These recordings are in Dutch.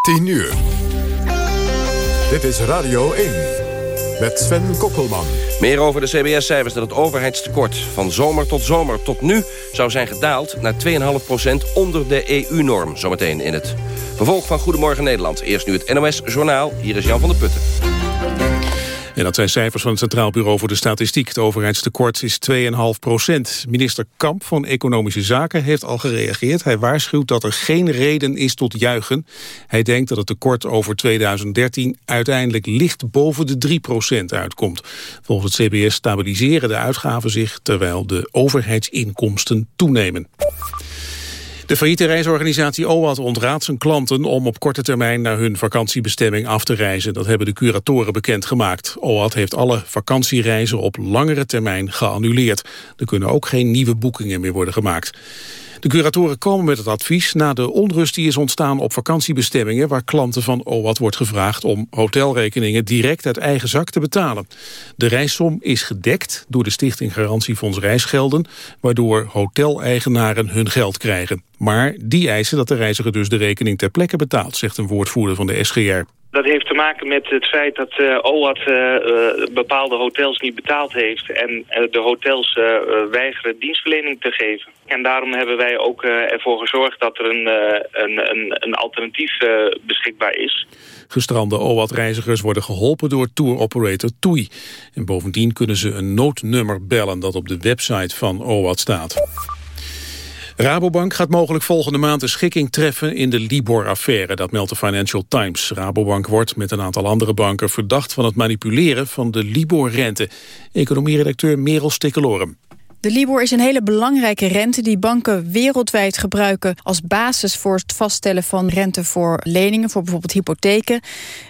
10 uur. Dit is Radio 1 met Sven Kokkelman. Meer over de CBS-cijfers dat het overheidstekort van zomer tot zomer tot nu zou zijn gedaald naar 2,5% onder de EU-norm. Zometeen in het vervolg van Goedemorgen Nederland. Eerst nu het NOS-journaal. Hier is Jan van der Putten. En dat zijn cijfers van het Centraal Bureau voor de Statistiek. Het overheidstekort is 2,5 procent. Minister Kamp van Economische Zaken heeft al gereageerd. Hij waarschuwt dat er geen reden is tot juichen. Hij denkt dat het tekort over 2013 uiteindelijk licht boven de 3 procent uitkomt. Volgens het CBS stabiliseren de uitgaven zich... terwijl de overheidsinkomsten toenemen. De failliete reisorganisatie OAT ontraadt zijn klanten om op korte termijn naar hun vakantiebestemming af te reizen. Dat hebben de curatoren bekendgemaakt. OAT heeft alle vakantiereizen op langere termijn geannuleerd. Er kunnen ook geen nieuwe boekingen meer worden gemaakt. De curatoren komen met het advies na de onrust die is ontstaan op vakantiebestemmingen waar klanten van OWAT wordt gevraagd om hotelrekeningen direct uit eigen zak te betalen. De reissom is gedekt door de Stichting Garantiefonds Reisgelden, waardoor hoteleigenaren hun geld krijgen. Maar die eisen dat de reiziger dus de rekening ter plekke betaalt, zegt een woordvoerder van de SGR. Dat heeft te maken met het feit dat uh, OAT uh, bepaalde hotels niet betaald heeft... en de hotels weigeren dienstverlening te geven. En daarom hebben wij ook ervoor gezorgd dat er een, een, een, een alternatief beschikbaar is. Gestrande OAT-reizigers worden geholpen door tour-operator TUI. En bovendien kunnen ze een noodnummer bellen dat op de website van OAT staat. Rabobank gaat mogelijk volgende maand een schikking treffen in de Libor-affaire. Dat meldt de Financial Times. Rabobank wordt met een aantal andere banken verdacht van het manipuleren van de Libor-rente. Economieredacteur Merel Stikkelorum. De Libor is een hele belangrijke rente die banken wereldwijd gebruiken als basis voor het vaststellen van rente voor leningen, voor bijvoorbeeld hypotheken.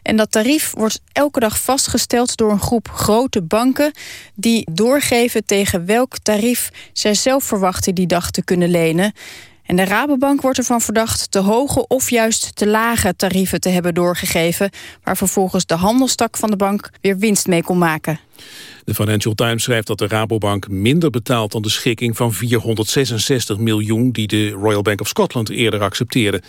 En dat tarief wordt elke dag vastgesteld door een groep grote banken die doorgeven tegen welk tarief zij zelf verwachten die dag te kunnen lenen. En de Rabobank wordt ervan verdacht te hoge of juist te lage tarieven te hebben doorgegeven, waar vervolgens de handelstak van de bank weer winst mee kon maken. De Financial Times schrijft dat de Rabobank minder betaalt dan de schikking van 466 miljoen die de Royal Bank of Scotland eerder accepteerde.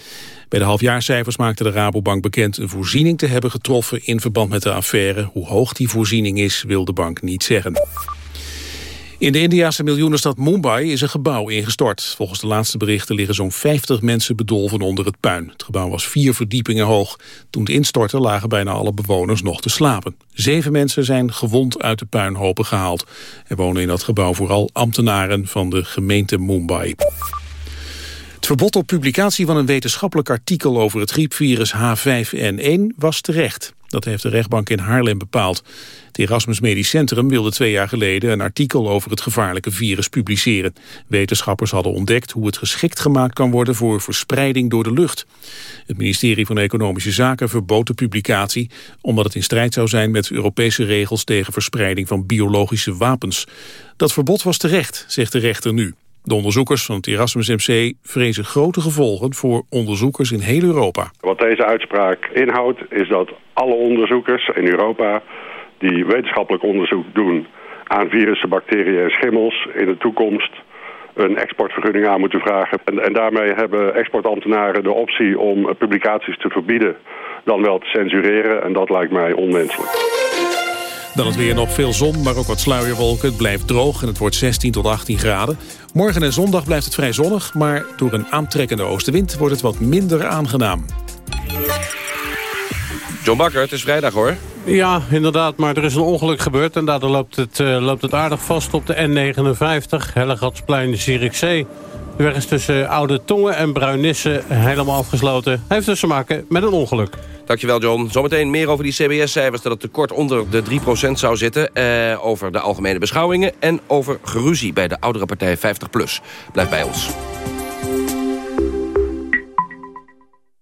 Bij de halfjaarcijfers maakte de Rabobank bekend een voorziening te hebben getroffen in verband met de affaire. Hoe hoog die voorziening is, wil de bank niet zeggen. In de Indiase miljoenenstad Mumbai is een gebouw ingestort. Volgens de laatste berichten liggen zo'n 50 mensen bedolven onder het puin. Het gebouw was vier verdiepingen hoog. Toen het instortte lagen bijna alle bewoners nog te slapen. Zeven mensen zijn gewond uit de puinhopen gehaald. Er wonen in dat gebouw vooral ambtenaren van de gemeente Mumbai. Het verbod op publicatie van een wetenschappelijk artikel over het griepvirus H5N1 was terecht. Dat heeft de rechtbank in Haarlem bepaald. Het Erasmus Medisch Centrum wilde twee jaar geleden een artikel over het gevaarlijke virus publiceren. Wetenschappers hadden ontdekt hoe het geschikt gemaakt kan worden voor verspreiding door de lucht. Het ministerie van Economische Zaken verbood de publicatie omdat het in strijd zou zijn met Europese regels tegen verspreiding van biologische wapens. Dat verbod was terecht, zegt de rechter nu. De onderzoekers van het Erasmus MC vrezen grote gevolgen voor onderzoekers in heel Europa. Wat deze uitspraak inhoudt is dat alle onderzoekers in Europa die wetenschappelijk onderzoek doen aan virussen, bacteriën en schimmels in de toekomst een exportvergunning aan moeten vragen. En, en daarmee hebben exportambtenaren de optie om publicaties te verbieden dan wel te censureren en dat lijkt mij onwenselijk. Dan het weer nog veel zon, maar ook wat sluierwolken. Het blijft droog en het wordt 16 tot 18 graden. Morgen en zondag blijft het vrij zonnig, maar door een aantrekkende oostenwind wordt het wat minder aangenaam. John Bakker, het is vrijdag hoor. Ja, inderdaad, maar er is een ongeluk gebeurd... en daardoor loopt het, uh, loopt het aardig vast op de N59, Hellegatsplein, Zierikzee. De weg is tussen Oude Tongen en Bruinisse helemaal afgesloten. Heeft dus te maken met een ongeluk. Dankjewel John. Zometeen meer over die CBS-cijfers... dat het tekort onder de 3% zou zitten. Eh, over de algemene beschouwingen... en over geruzie bij de oudere partij 50PLUS. Blijf bij ons.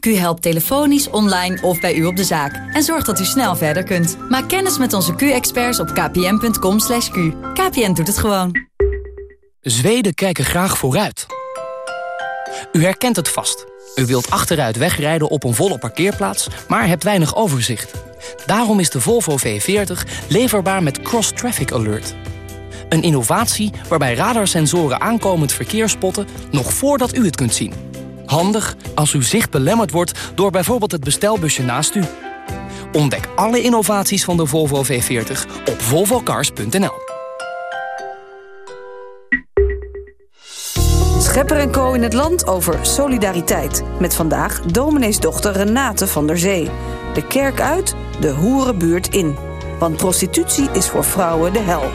Q helpt telefonisch, online of bij u op de zaak. En zorgt dat u snel verder kunt. Maak kennis met onze Q-experts op kpn.com. /q. KPN doet het gewoon. Zweden kijken graag vooruit. U herkent het vast. U wilt achteruit wegrijden op een volle parkeerplaats, maar hebt weinig overzicht. Daarom is de Volvo V40 leverbaar met Cross Traffic Alert. Een innovatie waarbij radarsensoren aankomend verkeer spotten... nog voordat u het kunt zien. Handig als uw zicht belemmerd wordt door bijvoorbeeld het bestelbusje naast u. Ontdek alle innovaties van de Volvo V40 op volvocars.nl. Schepper en Co in het land over solidariteit. Met vandaag domineesdochter Renate van der Zee. De kerk uit, de hoerenbuurt in. Want prostitutie is voor vrouwen de hel.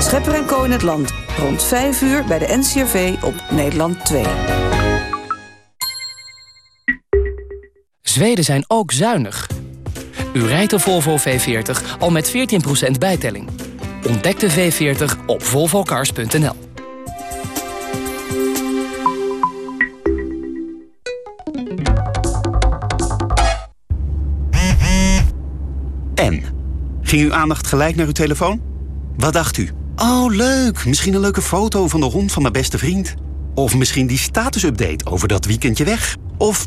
Schepper en Co in het land. Rond 5 uur bij de NCRV op Nederland 2. Zweden zijn ook zuinig. U rijdt de Volvo V40 al met 14% bijtelling. Ontdek de V40 op volvocars.nl. En? Ging uw aandacht gelijk naar uw telefoon? Wat dacht u? Oh, leuk. Misschien een leuke foto van de hond van mijn beste vriend. Of misschien die statusupdate over dat weekendje weg. Of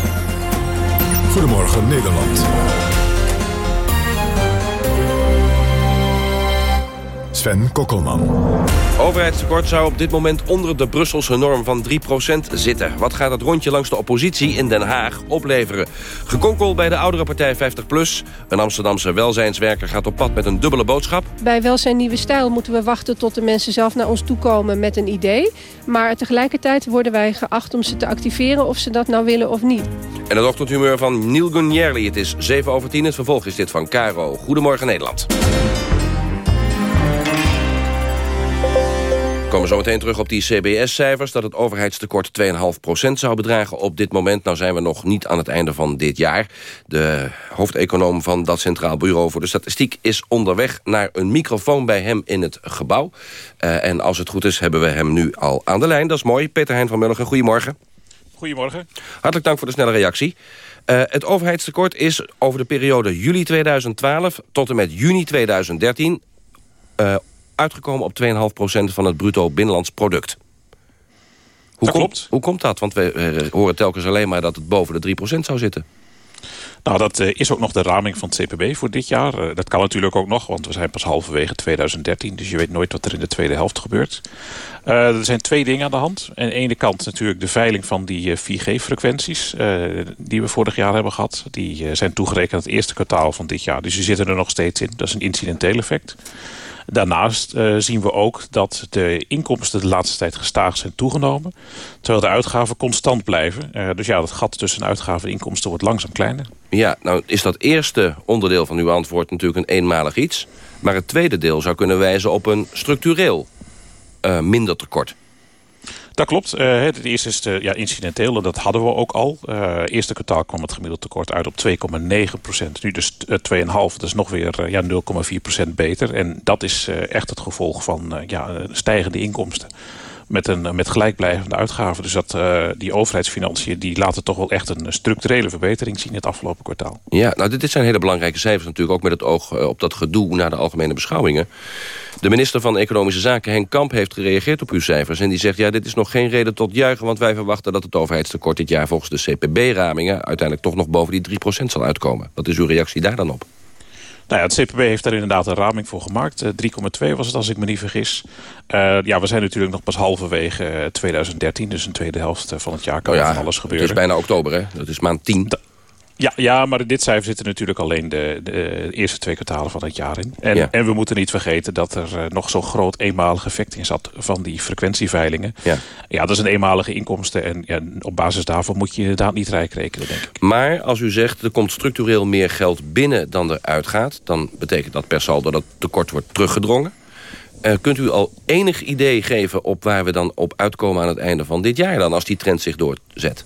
Goedemorgen Nederland. Sven Kokkelman. Overheidstekort zou op dit moment onder de Brusselse norm van 3% zitten. Wat gaat het rondje langs de oppositie in Den Haag opleveren? Gekonkel bij de oudere partij 50PLUS. Een Amsterdamse welzijnswerker gaat op pad met een dubbele boodschap. Bij Welzijn Nieuwe Stijl moeten we wachten tot de mensen zelf naar ons toe komen met een idee. Maar tegelijkertijd worden wij geacht om ze te activeren of ze dat nou willen of niet. En het ochtendhumeur van Neil Gunjerli. Het is 7 over 10. Het vervolg is dit van Caro. Goedemorgen Nederland. Komen zo meteen terug op die CBS-cijfers... dat het overheidstekort 2,5% zou bedragen op dit moment. Nou zijn we nog niet aan het einde van dit jaar. De hoofdeconoom van dat Centraal Bureau voor de Statistiek... is onderweg naar een microfoon bij hem in het gebouw. Uh, en als het goed is, hebben we hem nu al aan de lijn. Dat is mooi. Peter Hein van Mulligen, goedemorgen. Goedemorgen. Hartelijk dank voor de snelle reactie. Uh, het overheidstekort is over de periode juli 2012 tot en met juni 2013... Uh, uitgekomen op 2,5% van het bruto binnenlands product. Hoe dat klopt. Hoe komt dat? Want we horen telkens alleen maar dat het boven de 3% zou zitten. Nou, dat uh, is ook nog de raming van het CPB voor dit jaar. Uh, dat kan natuurlijk ook nog, want we zijn pas halverwege 2013. Dus je weet nooit wat er in de tweede helft gebeurt. Uh, er zijn twee dingen aan de hand. Aan de ene kant natuurlijk de veiling van die 4G-frequenties... die we vorig jaar hebben gehad. Die zijn toegerekend het eerste kwartaal van dit jaar. Dus die zitten er nog steeds in. Dat is een incidenteel effect. Daarnaast uh, zien we ook dat de inkomsten de laatste tijd gestaag zijn toegenomen. Terwijl de uitgaven constant blijven. Uh, dus ja, dat gat tussen uitgaven en inkomsten wordt langzaam kleiner. Ja, nou is dat eerste onderdeel van uw antwoord natuurlijk een eenmalig iets. Maar het tweede deel zou kunnen wijzen op een structureel uh, minder tekort. Dat klopt. Uh, het eerste is de, ja, incidenteel en dat hadden we ook al. Uh, eerste kwartaal kwam het gemiddeld tekort uit op 2,9 procent. Nu dus uh, 2,5. Dat is nog weer ja, 0,4 procent beter. En dat is echt het gevolg van ja, stijgende inkomsten. Met, een, met gelijkblijvende uitgaven. Dus dat, die overheidsfinanciën die laten toch wel echt een structurele verbetering zien het afgelopen kwartaal. Ja, nou dit zijn hele belangrijke cijfers natuurlijk. Ook met het oog op dat gedoe naar de algemene beschouwingen. De minister van Economische Zaken, Henk Kamp, heeft gereageerd op uw cijfers. En die zegt, ja, dit is nog geen reden tot juichen... want wij verwachten dat het overheidstekort dit jaar volgens de CPB-ramingen... uiteindelijk toch nog boven die 3% zal uitkomen. Wat is uw reactie daar dan op? Nou ja, het CPB heeft daar inderdaad een raming voor gemaakt. Uh, 3,2 was het, als ik me niet vergis. Uh, ja, we zijn natuurlijk nog pas halverwege uh, 2013. Dus een tweede helft van het jaar kan oh ja, van alles gebeuren. Het is bijna oktober, hè? Dat is maand 10. Da ja, ja, maar in dit cijfer zitten natuurlijk alleen de, de eerste twee kwartalen van het jaar in. En, ja. en we moeten niet vergeten dat er uh, nog zo'n groot eenmalig effect in zat van die frequentieveilingen. Ja, ja dat is een eenmalige inkomsten en ja, op basis daarvan moet je inderdaad niet rijk rekenen, denk ik. Maar als u zegt er komt structureel meer geld binnen dan er uitgaat, dan betekent dat per saldo dat tekort wordt teruggedrongen. Uh, kunt u al enig idee geven op waar we dan op uitkomen aan het einde van dit jaar dan... als die trend zich doorzet?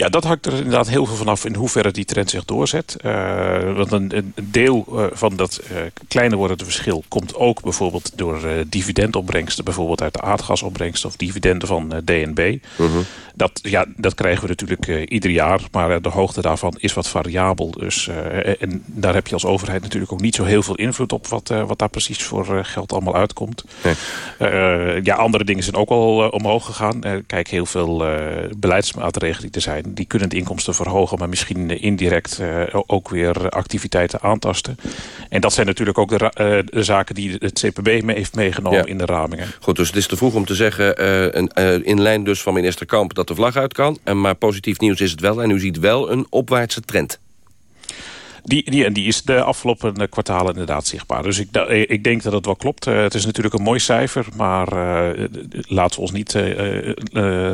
Ja, dat hangt er inderdaad heel veel vanaf in hoeverre die trend zich doorzet. Uh, want een, een deel uh, van dat uh, kleiner wordende verschil komt ook bijvoorbeeld door dividendopbrengsten. Bijvoorbeeld uit de aardgasopbrengsten of dividenden van DNB. -huh. dat, ja, dat krijgen we natuurlijk ieder jaar. Maar de hoogte daarvan is wat variabel. Dus, en daar heb je als overheid natuurlijk ook niet zo heel veel invloed op wat, wat daar precies voor geld allemaal uitkomt. Nee. ja, andere dingen zijn ook al omhoog gegaan. kijk, heel veel beleidsmaatregelen die er zijn die kunnen de inkomsten verhogen... maar misschien indirect uh, ook weer activiteiten aantasten. En dat zijn natuurlijk ook de, de zaken die het CPB mee heeft meegenomen ja. in de ramingen. Goed, dus het is te vroeg om te zeggen... Uh, in lijn dus van minister Kamp dat de vlag uit kan. Maar positief nieuws is het wel. En u ziet wel een opwaartse trend. Die, die, die is de afgelopen kwartalen inderdaad zichtbaar. Dus ik, ik denk dat het wel klopt. Uh, het is natuurlijk een mooi cijfer. Maar uh, laten we ons niet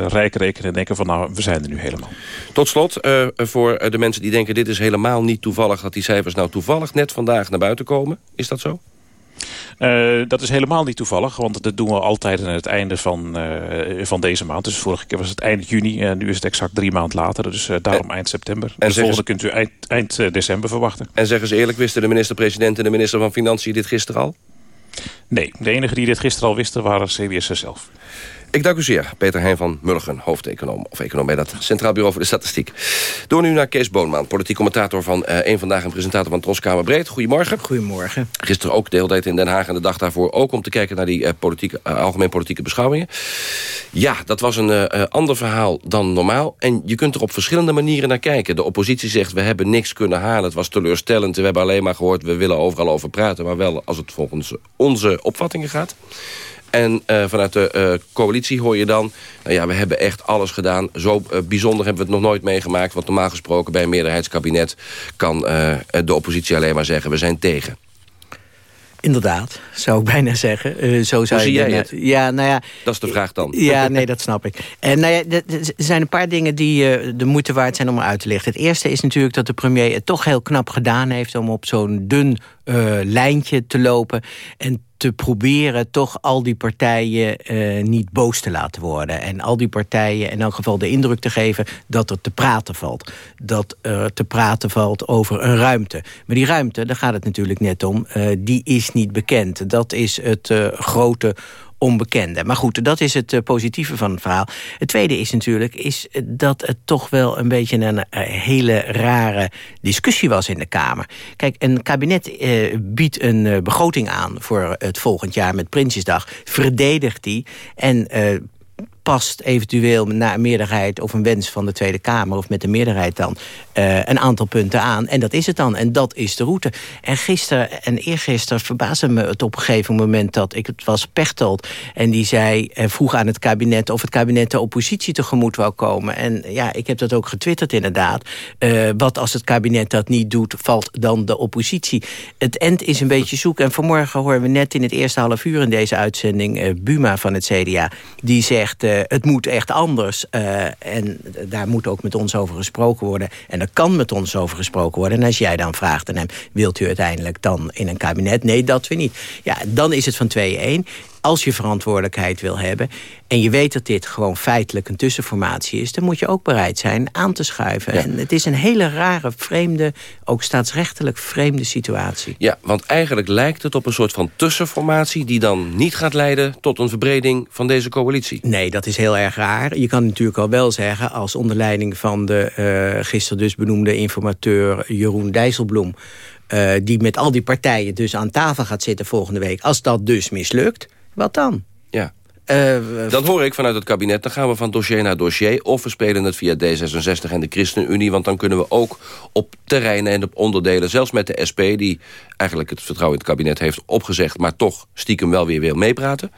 rijk rekenen en denken van nou, we zijn er nu helemaal. Tot slot, voor de mensen die denken dit is helemaal niet toevallig... dat die cijfers nou toevallig net vandaag naar buiten komen. Is dat zo? Uh, dat is helemaal niet toevallig, want dat doen we altijd aan het einde van, uh, van deze maand. Dus vorige keer was het eind juni en nu is het exact drie maanden later. Dus uh, daarom en, eind september. En de volgende kunt u eind, eind december verwachten. En zeggen ze eerlijk, wisten de minister-president en de minister van Financiën dit gisteren al? Nee, de enige die dit gisteren al wisten waren CBS zelf. Ik dank u zeer, Peter Heijn van Mulligen, hoofdeconoom... of econoom bij dat Centraal Bureau voor de Statistiek. Door nu naar Kees Boonman, politiek commentator van uh, Eén Vandaag... en presentator van Troskamer Breed. Goedemorgen. Goedemorgen. Gisteren ook de hele tijd in Den Haag en de dag daarvoor... ook om te kijken naar die uh, politieke, uh, algemeen politieke beschouwingen. Ja, dat was een ander verhaal dan normaal. En je kunt er op verschillende manieren naar kijken. De oppositie zegt, we hebben niks kunnen halen. Het was teleurstellend. We hebben alleen maar gehoord, we willen overal over praten. Maar wel als het volgens onze opvattingen gaat. En uh, vanuit de uh, coalitie hoor je dan... Nou ja, we hebben echt alles gedaan. Zo uh, bijzonder hebben we het nog nooit meegemaakt. Want normaal gesproken bij een meerderheidskabinet... kan de oppositie alleen maar zeggen, we zijn tegen. Inderdaad, zou ik bijna zeggen. Uh, zo zou Hoe zie jij het? Ja, nou ja, dat is de vraag dan. Ja, nee, dat snap ik. En nou ja, er zijn een paar dingen die uh, de moeite waard zijn om uit te lichten. Het eerste is natuurlijk dat de premier het toch heel knap gedaan heeft... om op zo'n dun uh, lijntje te lopen en te proberen toch al die partijen uh, niet boos te laten worden. En al die partijen in elk geval de indruk te geven dat er te praten valt. Dat er te praten valt over een ruimte. Maar die ruimte, daar gaat het natuurlijk net om, uh, die is niet bekend. Dat is het grote onbekende. Maar goed, dat is het uh, positieve van het verhaal. Het tweede is natuurlijk is dat het toch wel een beetje een uh, hele rare discussie was in de Kamer. Kijk, een kabinet uh, biedt een begroting aan voor het volgend jaar met Prinsjesdag. Verdedigt die en past eventueel na een meerderheid of een wens van de Tweede Kamer... of met de meerderheid dan, uh, een aantal punten aan. En dat is het dan. En dat is de route. En gisteren en eergisteren verbaasde me het op een gegeven moment... dat ik het was Pechtold en die zei, uh, vroeg aan het kabinet... of het kabinet de oppositie tegemoet wou komen. En ja, ik heb dat ook getwitterd inderdaad. Uh, wat als het kabinet dat niet doet, valt dan de oppositie. Het end is een beetje zoek. En vanmorgen horen we net in het eerste half uur in deze uitzending... Buma van het CDA, die zegt het moet echt anders. Uh, en daar moet ook met ons over gesproken worden. En er kan met ons over gesproken worden. En als jij dan vraagt aan hem, wilt u uiteindelijk dan in een kabinet? Nee, dat we niet. Ja, dan is het van 2-1 als je verantwoordelijkheid wil hebben... en je weet dat dit gewoon feitelijk een tussenformatie is... dan moet je ook bereid zijn aan te schuiven. Ja. En het is een hele rare, vreemde, ook staatsrechtelijk vreemde situatie. Ja, want eigenlijk lijkt het op een soort van tussenformatie... die dan niet gaat leiden tot een verbreding van deze coalitie. Nee, dat is heel erg raar. Je kan natuurlijk al wel zeggen, als onder leiding van de uh, gisteren dus benoemde informateur Jeroen Dijsselbloem... Uh, die met al die partijen dus aan tafel gaat zitten volgende week. Als dat dus mislukt, wat dan? Ja. Uh, dat hoor ik vanuit het kabinet. Dan gaan we van dossier naar dossier. Of we spelen het via D66 en de ChristenUnie. Want dan kunnen we ook op terreinen en op onderdelen... zelfs met de SP, die eigenlijk het vertrouwen in het kabinet heeft opgezegd... maar toch stiekem wel weer wil meepraten.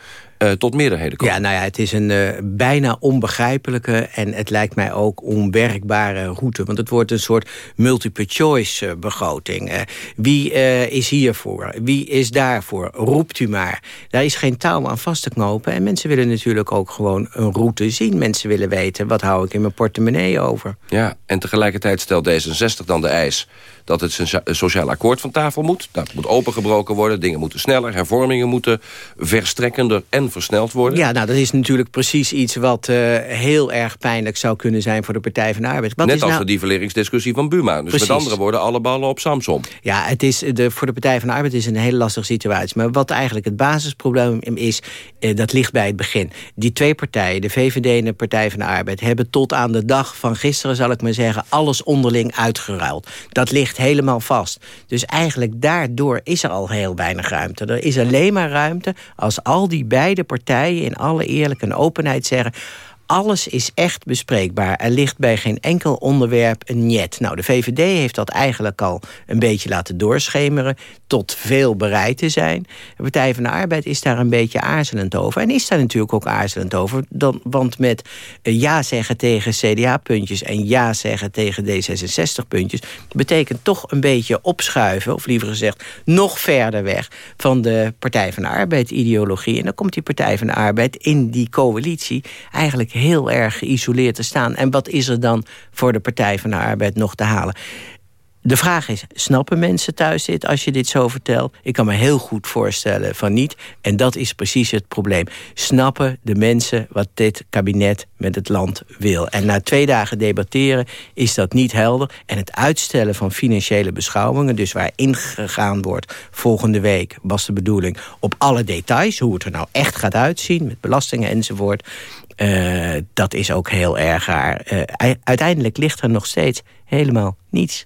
Uh, tot meerderheden komen. Ja, nou ja, het is een uh, bijna onbegrijpelijke en het lijkt mij ook onwerkbare route. Want het wordt een soort multiple choice uh, begroting. wie is hiervoor? Wie is daarvoor? Roept u maar. Daar is geen touw aan vast te knopen. En mensen willen natuurlijk ook gewoon een route zien. Mensen willen weten, wat hou ik in mijn portemonnee over? Ja, en tegelijkertijd stelt D66 dan de eis dat het sociaal akkoord van tafel moet. Dat moet opengebroken worden, dingen moeten sneller... hervormingen moeten verstrekkender en versneld worden. Ja, nou, dat is natuurlijk precies iets wat uh, heel erg pijnlijk zou kunnen zijn... voor de Partij van de Arbeid. Wat Net is als nou... de nivelleringsdiscussie van Buma. Dus precies. met andere woorden, alle ballen op Samson. Ja, het is de, voor de Partij van de Arbeid is een hele lastige situatie. Maar wat eigenlijk het basisprobleem is, eh, dat ligt bij het begin. Die twee partijen, de VVD en de Partij van de Arbeid... hebben tot aan de dag van gisteren, zal ik maar zeggen... alles onderling uitgeruild. Dat ligt helemaal vast. Dus eigenlijk daardoor is er al heel weinig ruimte. Er is alleen maar ruimte als al die beide partijen... in alle eerlijke en openheid zeggen alles is echt bespreekbaar. Er ligt bij geen enkel onderwerp een net. Nou, de VVD heeft dat eigenlijk al een beetje laten doorschemeren... tot veel bereid te zijn. De Partij van de Arbeid is daar een beetje aarzelend over. En is daar natuurlijk ook aarzelend over. Dan, want met ja zeggen tegen CDA-puntjes... en ja zeggen tegen D66-puntjes... betekent toch een beetje opschuiven... of liever gezegd nog verder weg... van de Partij van de Arbeid-ideologie. En dan komt die Partij van de Arbeid in die coalitie... eigenlijk heel erg geïsoleerd te staan. En wat is er dan voor de Partij van de Arbeid nog te halen? De vraag is, snappen mensen thuis dit als je dit zo vertelt? Ik kan me heel goed voorstellen van niet. En dat is precies het probleem. Snappen de mensen wat dit kabinet met het land wil? En na twee dagen debatteren is dat niet helder. En het uitstellen van financiële beschouwingen... dus waar ingegaan wordt volgende week, was de bedoeling... op alle details, hoe het er nou echt gaat uitzien... met belastingen enzovoort... Uh, dat is ook heel erg raar. Uh, uiteindelijk ligt er nog steeds helemaal niets.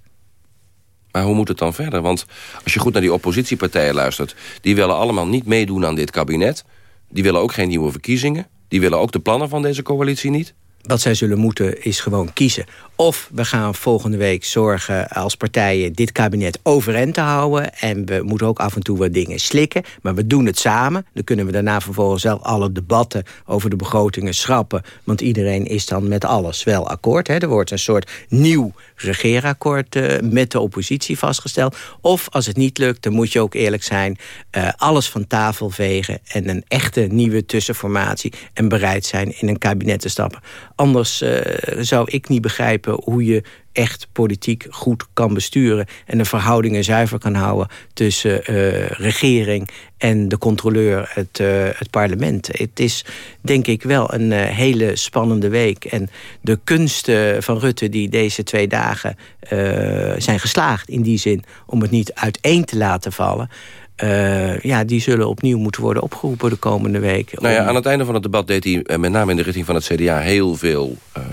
Maar hoe moet het dan verder? Want als je goed naar die oppositiepartijen luistert... die willen allemaal niet meedoen aan dit kabinet. Die willen ook geen nieuwe verkiezingen. Die willen ook de plannen van deze coalitie niet. Wat zij zullen moeten is gewoon kiezen. Of we gaan volgende week zorgen als partijen dit kabinet overeind te houden. En we moeten ook af en toe wat dingen slikken. Maar we doen het samen. Dan kunnen we daarna vervolgens wel alle debatten over de begrotingen schrappen. Want iedereen is dan met alles wel akkoord. Hè. Er wordt een soort nieuw regeerakkoord uh, met de oppositie vastgesteld. Of als het niet lukt, dan moet je ook eerlijk zijn... Uh, alles van tafel vegen en een echte nieuwe tussenformatie... en bereid zijn in een kabinet te stappen. Anders uh, zou ik niet begrijpen hoe je echt politiek goed kan besturen... en de verhoudingen zuiver kan houden tussen uh, regering en de controleur, het, uh, het parlement. Het is denk ik wel een uh, hele spannende week. En de kunsten van Rutte die deze twee dagen zijn geslaagd... in die zin om het niet uiteen te laten vallen... Uh, ja, die zullen opnieuw moeten worden opgeroepen de komende week. Nou ja, aan het einde van het debat deed hij met name in de richting van het CDA heel veel uh,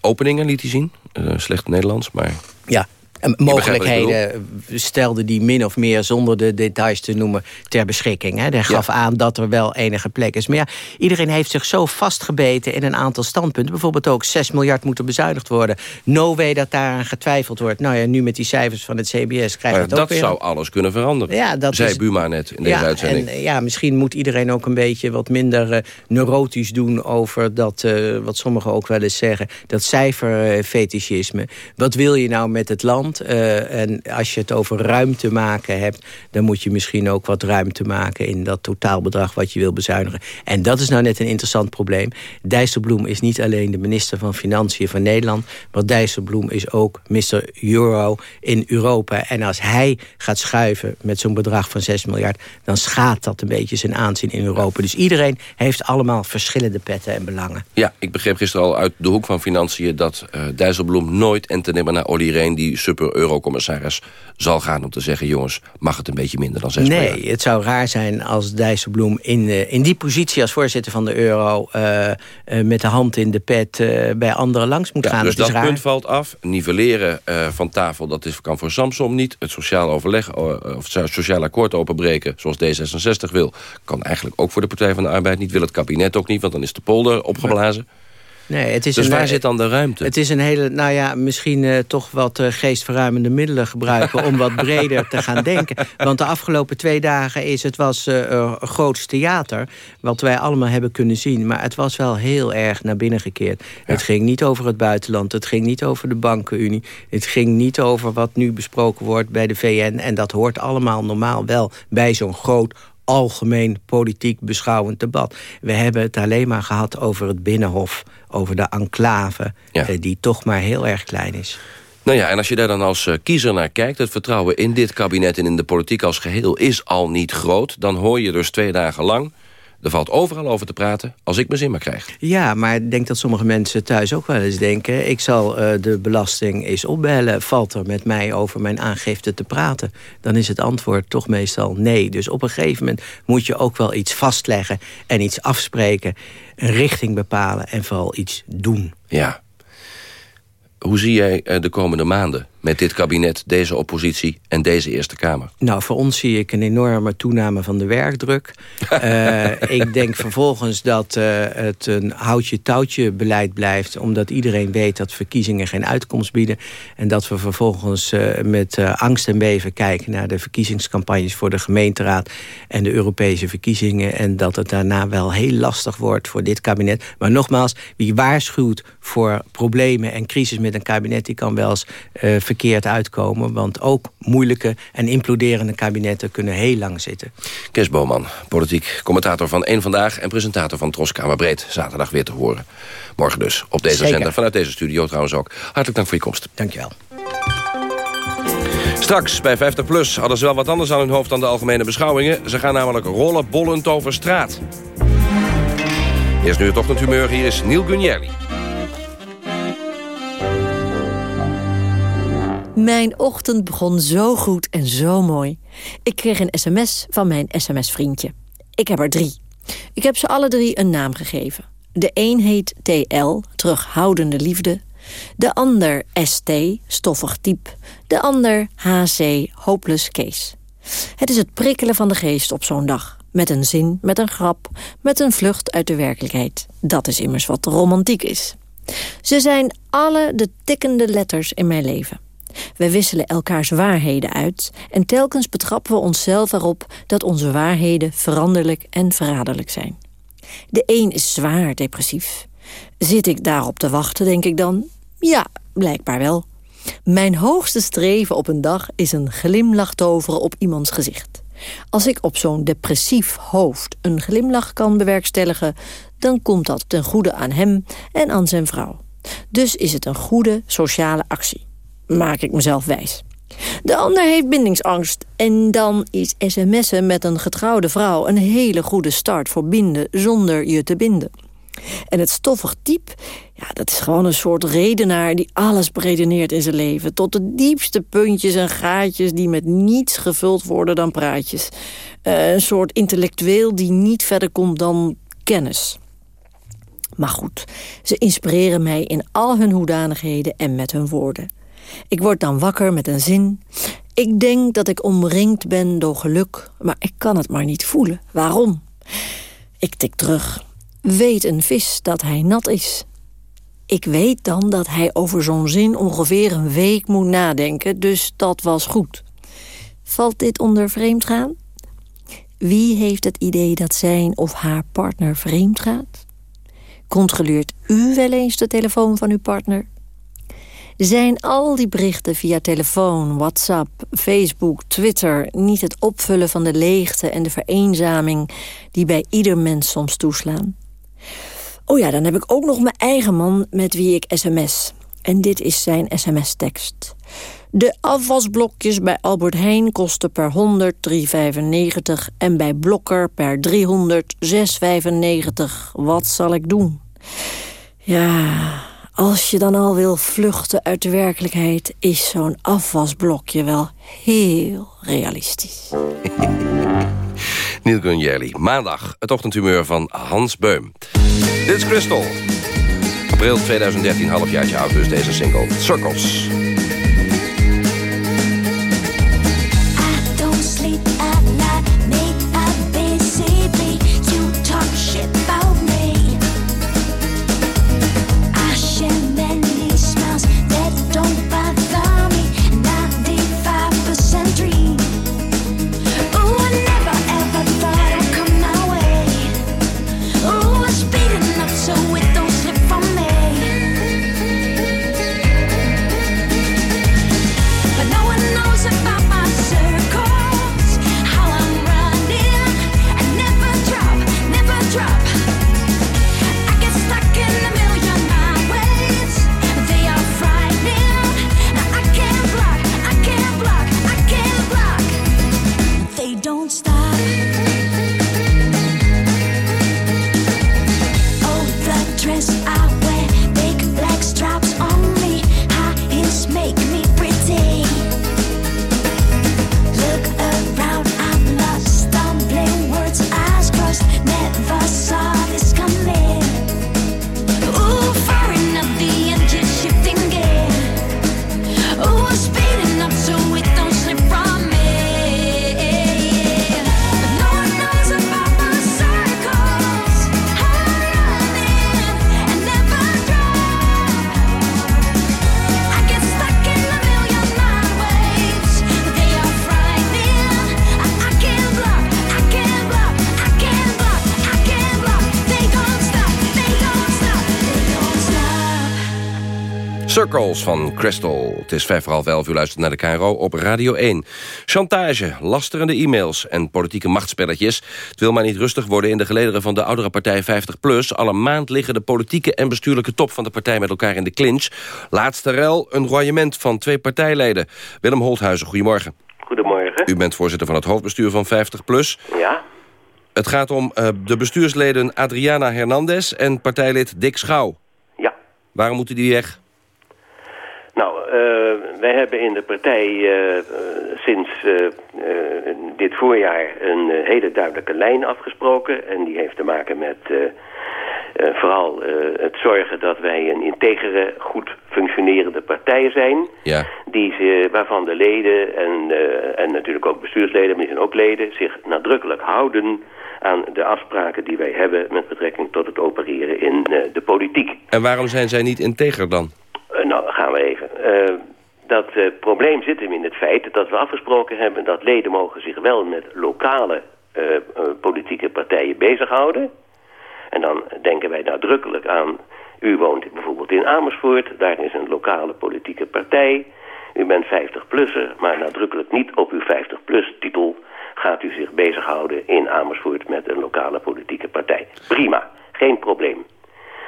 openingen liet hij zien. Uh, slecht Nederlands, maar... Ja, mogelijkheden stelde die min of meer zonder de details te noemen ter beschikking. Hè. Hij gaf aan dat er wel enige plek is. Maar ja, iedereen heeft zich zo vastgebeten in een aantal standpunten. Bijvoorbeeld ook 6 miljard moeten bezuinigd worden. No way dat daaraan getwijfeld wordt. Nou ja, nu met die cijfers van het CBS krijgt je het ook Dat zou alles kunnen veranderen, ja, dat zei is... Buma net in deze ja, uitzending. En, ja, misschien moet iedereen ook een beetje wat minder uh, neurotisch doen... over dat, uh, wat sommigen ook wel eens zeggen, dat cijferfetischisme. Wat wil je nou met het land? Uh, en als je het over ruimte maken hebt... dan moet je misschien ook wat ruimte maken... in dat totaalbedrag wat je wil bezuinigen. En dat is nou net een interessant probleem. Dijsselbloem is niet alleen de minister van Financiën van Nederland... maar Dijsselbloem is ook Mr. Euro in Europa. En als hij gaat schuiven met zo'n bedrag van 6 miljard... dan schaadt dat een beetje zijn aanzien in Europa. Dus iedereen heeft allemaal verschillende petten en belangen. Ja, ik begreep gisteren al uit de hoek van Financiën... dat uh, Dijsselbloem nooit en te nemen naar Olly Reen... die super-eurocommissaris zal gaan om te zeggen... jongens, mag het een beetje minder dan 6 Nee, het zou raar zijn als Dijsselbloem in, uh, in die positie... als voorzitter van de euro uh, uh, met de hand in de pet bij anderen langs moet ja, gaan. Dus dat, dat punt valt af. Nivelleren van tafel, dat is, kan voor Samsom niet. Het sociaal overleg of het sociaal akkoord openbreken... zoals D66 wil, kan eigenlijk ook voor de Partij van de Arbeid niet. Wil het kabinet ook niet, want dan is de polder opgeblazen. Nee, het is dus een, waar eh, zit dan de ruimte? Het is een hele, nou ja, misschien uh, toch wat uh, geestverruimende middelen gebruiken... om wat breder te gaan denken. Want de afgelopen twee dagen is het was uh, groots theater... wat wij allemaal hebben kunnen zien. Maar het was wel heel erg naar binnen gekeerd. Ja. Het ging niet over het buitenland, het ging niet over de bankenunie... het ging niet over wat nu besproken wordt bij de VN. En dat hoort allemaal normaal wel bij zo'n groot algemeen politiek beschouwend debat. We hebben het alleen maar gehad over het Binnenhof, over de enclave... Ja. die toch maar heel erg klein is. Nou ja, en als je daar dan als uh, kiezer naar kijkt... het vertrouwen in dit kabinet en in de politiek als geheel is al niet groot... dan hoor je dus twee dagen lang... Er valt overal over te praten als ik mijn zin maar krijg. Ja, maar ik denk dat sommige mensen thuis ook wel eens denken... ik zal uh, de belasting eens opbellen. Valt er met mij over mijn aangifte te praten? Dan is het antwoord toch meestal nee. Dus op een gegeven moment moet je ook wel iets vastleggen... en iets afspreken, een richting bepalen en vooral iets doen. Ja. Hoe zie jij uh, de komende maanden met dit kabinet, deze oppositie en deze Eerste Kamer? Nou, voor ons zie ik een enorme toename van de werkdruk. uh, ik denk vervolgens dat uh, het een houtje-touwtje beleid blijft... omdat iedereen weet dat verkiezingen geen uitkomst bieden... en dat we vervolgens met angst en beven kijken... naar de verkiezingscampagnes voor de gemeenteraad... en de Europese verkiezingen... en dat het daarna wel heel lastig wordt voor dit kabinet. Maar nogmaals, wie waarschuwt voor problemen en crisis met een kabinet... die kan wel eens verkeerd uitkomen. Want ook moeilijke en imploderende kabinetten kunnen heel lang zitten. Kees Boman, politiek commentator van Eén Vandaag... en presentator van Troskamer Breed. Zaterdag weer te horen. Morgen dus op deze Zeker. zender. Vanuit deze studio trouwens ook. Hartelijk dank voor je komst. Dankjewel. Straks, bij 50PLUS, hadden ze wel wat anders aan hun hoofd dan de algemene beschouwingen. Ze gaan namelijk rollen bollend over straat. Eerst nu het ochtendhumeur, hier is Neil Gunjerli. Mijn ochtend begon zo goed en zo mooi. Ik kreeg een sms van mijn sms-vriendje. Ik heb er drie. Ik heb ze alle drie een naam gegeven. De een heet TL, terughoudende liefde. De ander ST, stoffig type. De ander HC, hopeless case. Het is het prikkelen van de geest op zo'n dag. Met een zin, met een grap, met een vlucht uit de werkelijkheid. Dat is immers wat romantiek is. Ze zijn alle de tikkende letters in mijn leven. We wisselen elkaars waarheden uit en telkens betrappen we onszelf erop dat onze waarheden veranderlijk en verraderlijk zijn. De een is zwaar depressief. Zit ik daarop te wachten, denk ik dan? Ja, blijkbaar wel. Mijn hoogste streven op een dag is een glimlach toveren op iemands gezicht. Als ik op zo'n depressief hoofd een glimlach kan bewerkstelligen... dan komt dat ten goede aan hem en aan zijn vrouw. Dus is het een goede sociale actie maak ik mezelf wijs. De ander heeft bindingsangst. En dan is sms'en met een getrouwde vrouw... een hele goede start voor binden zonder je te binden. En het stoffig type, ja, dat is gewoon een soort redenaar... die alles beredeneert in zijn leven. Tot de diepste puntjes en gaatjes... die met niets gevuld worden dan praatjes. Uh, een soort intellectueel die niet verder komt dan kennis. Maar goed, ze inspireren mij in al hun hoedanigheden en met hun woorden. Ik word dan wakker met een zin. Ik denk dat ik omringd ben door geluk, maar ik kan het maar niet voelen. Waarom? Ik tik terug. Weet een vis dat hij nat is? Ik weet dan dat hij over zo'n zin ongeveer een week moet nadenken, dus dat was goed. Valt dit onder vreemd gaan? Wie heeft het idee dat zijn of haar partner vreemd gaat? Controleert u wel eens de telefoon van uw partner? Zijn al die berichten via telefoon, WhatsApp, Facebook, Twitter... niet het opvullen van de leegte en de vereenzaming... die bij ieder mens soms toeslaan? Oh ja, dan heb ik ook nog mijn eigen man met wie ik sms. En dit is zijn sms-tekst. De afwasblokjes bij Albert Heijn kosten per 100 3,95 en bij Blokker per 300 6,95. Wat zal ik doen? Ja, als je dan al wil vluchten uit de werkelijkheid... is zo'n afwasblokje wel heel realistisch. Neil Gunjerli, maandag, het ochtendhumeur van Hans Beum. Dit is Crystal. April 2013, halfjaartje oud dus deze single. Circles. Circles van Crystal. Het is vijf voor half elf, u luistert naar de KRO op Radio 1. Chantage, lasterende e-mails en politieke machtspelletjes. Het wil maar niet rustig worden in de gelederen van de oudere partij 50PLUS. Al een maand liggen de politieke en bestuurlijke top van de partij met elkaar in de clinch. Laatste rel, een royement van twee partijleden. Willem Holthuizen, goedemorgen. Goedemorgen. U bent voorzitter van het hoofdbestuur van 50PLUS. Ja. Het gaat om uh, de bestuursleden Adriana Hernandez en partijlid Dick Schouw. Ja. Waarom moeten die weg? Nou, uh, wij hebben in de partij uh, sinds dit voorjaar een hele duidelijke lijn afgesproken. En die heeft te maken met vooral het zorgen dat wij een integere, goed functionerende partij zijn. Ja. Die ze, waarvan de leden en, en natuurlijk ook bestuursleden, maar die zijn ook leden, zich nadrukkelijk houden aan de afspraken die wij hebben met betrekking tot het opereren in de politiek. En waarom zijn zij niet integer dan? Gaan we even. Uh, dat uh, probleem zit hem in het feit dat we afgesproken hebben... dat leden mogen zich wel met lokale uh, politieke partijen bezighouden. En dan denken wij nadrukkelijk aan... u woont bijvoorbeeld in Amersfoort, daar is een lokale politieke partij... U bent 50-plusser, maar nadrukkelijk niet op uw 50-plus titel... gaat u zich bezighouden in Amersfoort met een lokale politieke partij. Prima, geen probleem.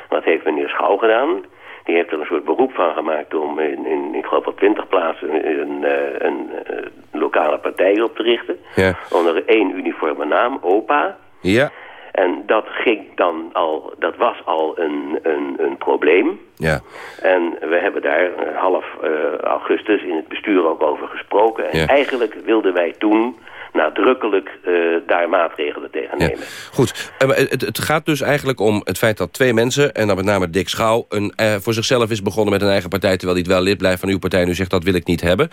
Wat heeft meneer Schouw gedaan? Die heeft er een soort beroep van gemaakt om in, in ik geloof op twintig plaatsen een, een, een, een, lokale partij op te richten. Ja. Onder één uniforme naam, OPA. Ja. En dat ging dan al, dat was al een, een, een probleem. Ja. En we hebben daar half uh, augustus in het bestuur ook over gesproken. En Ja. eigenlijk wilden wij toen nadrukkelijk uh, daar maatregelen tegen nemen. Ja. Goed, uh, het, het, gaat dus eigenlijk om het feit dat twee mensen... en dan met name Dick Schouw, een, uh, voor zichzelf is begonnen met een eigen partij... terwijl hij het wel lid blijft van uw partij nu zegt dat wil ik niet hebben.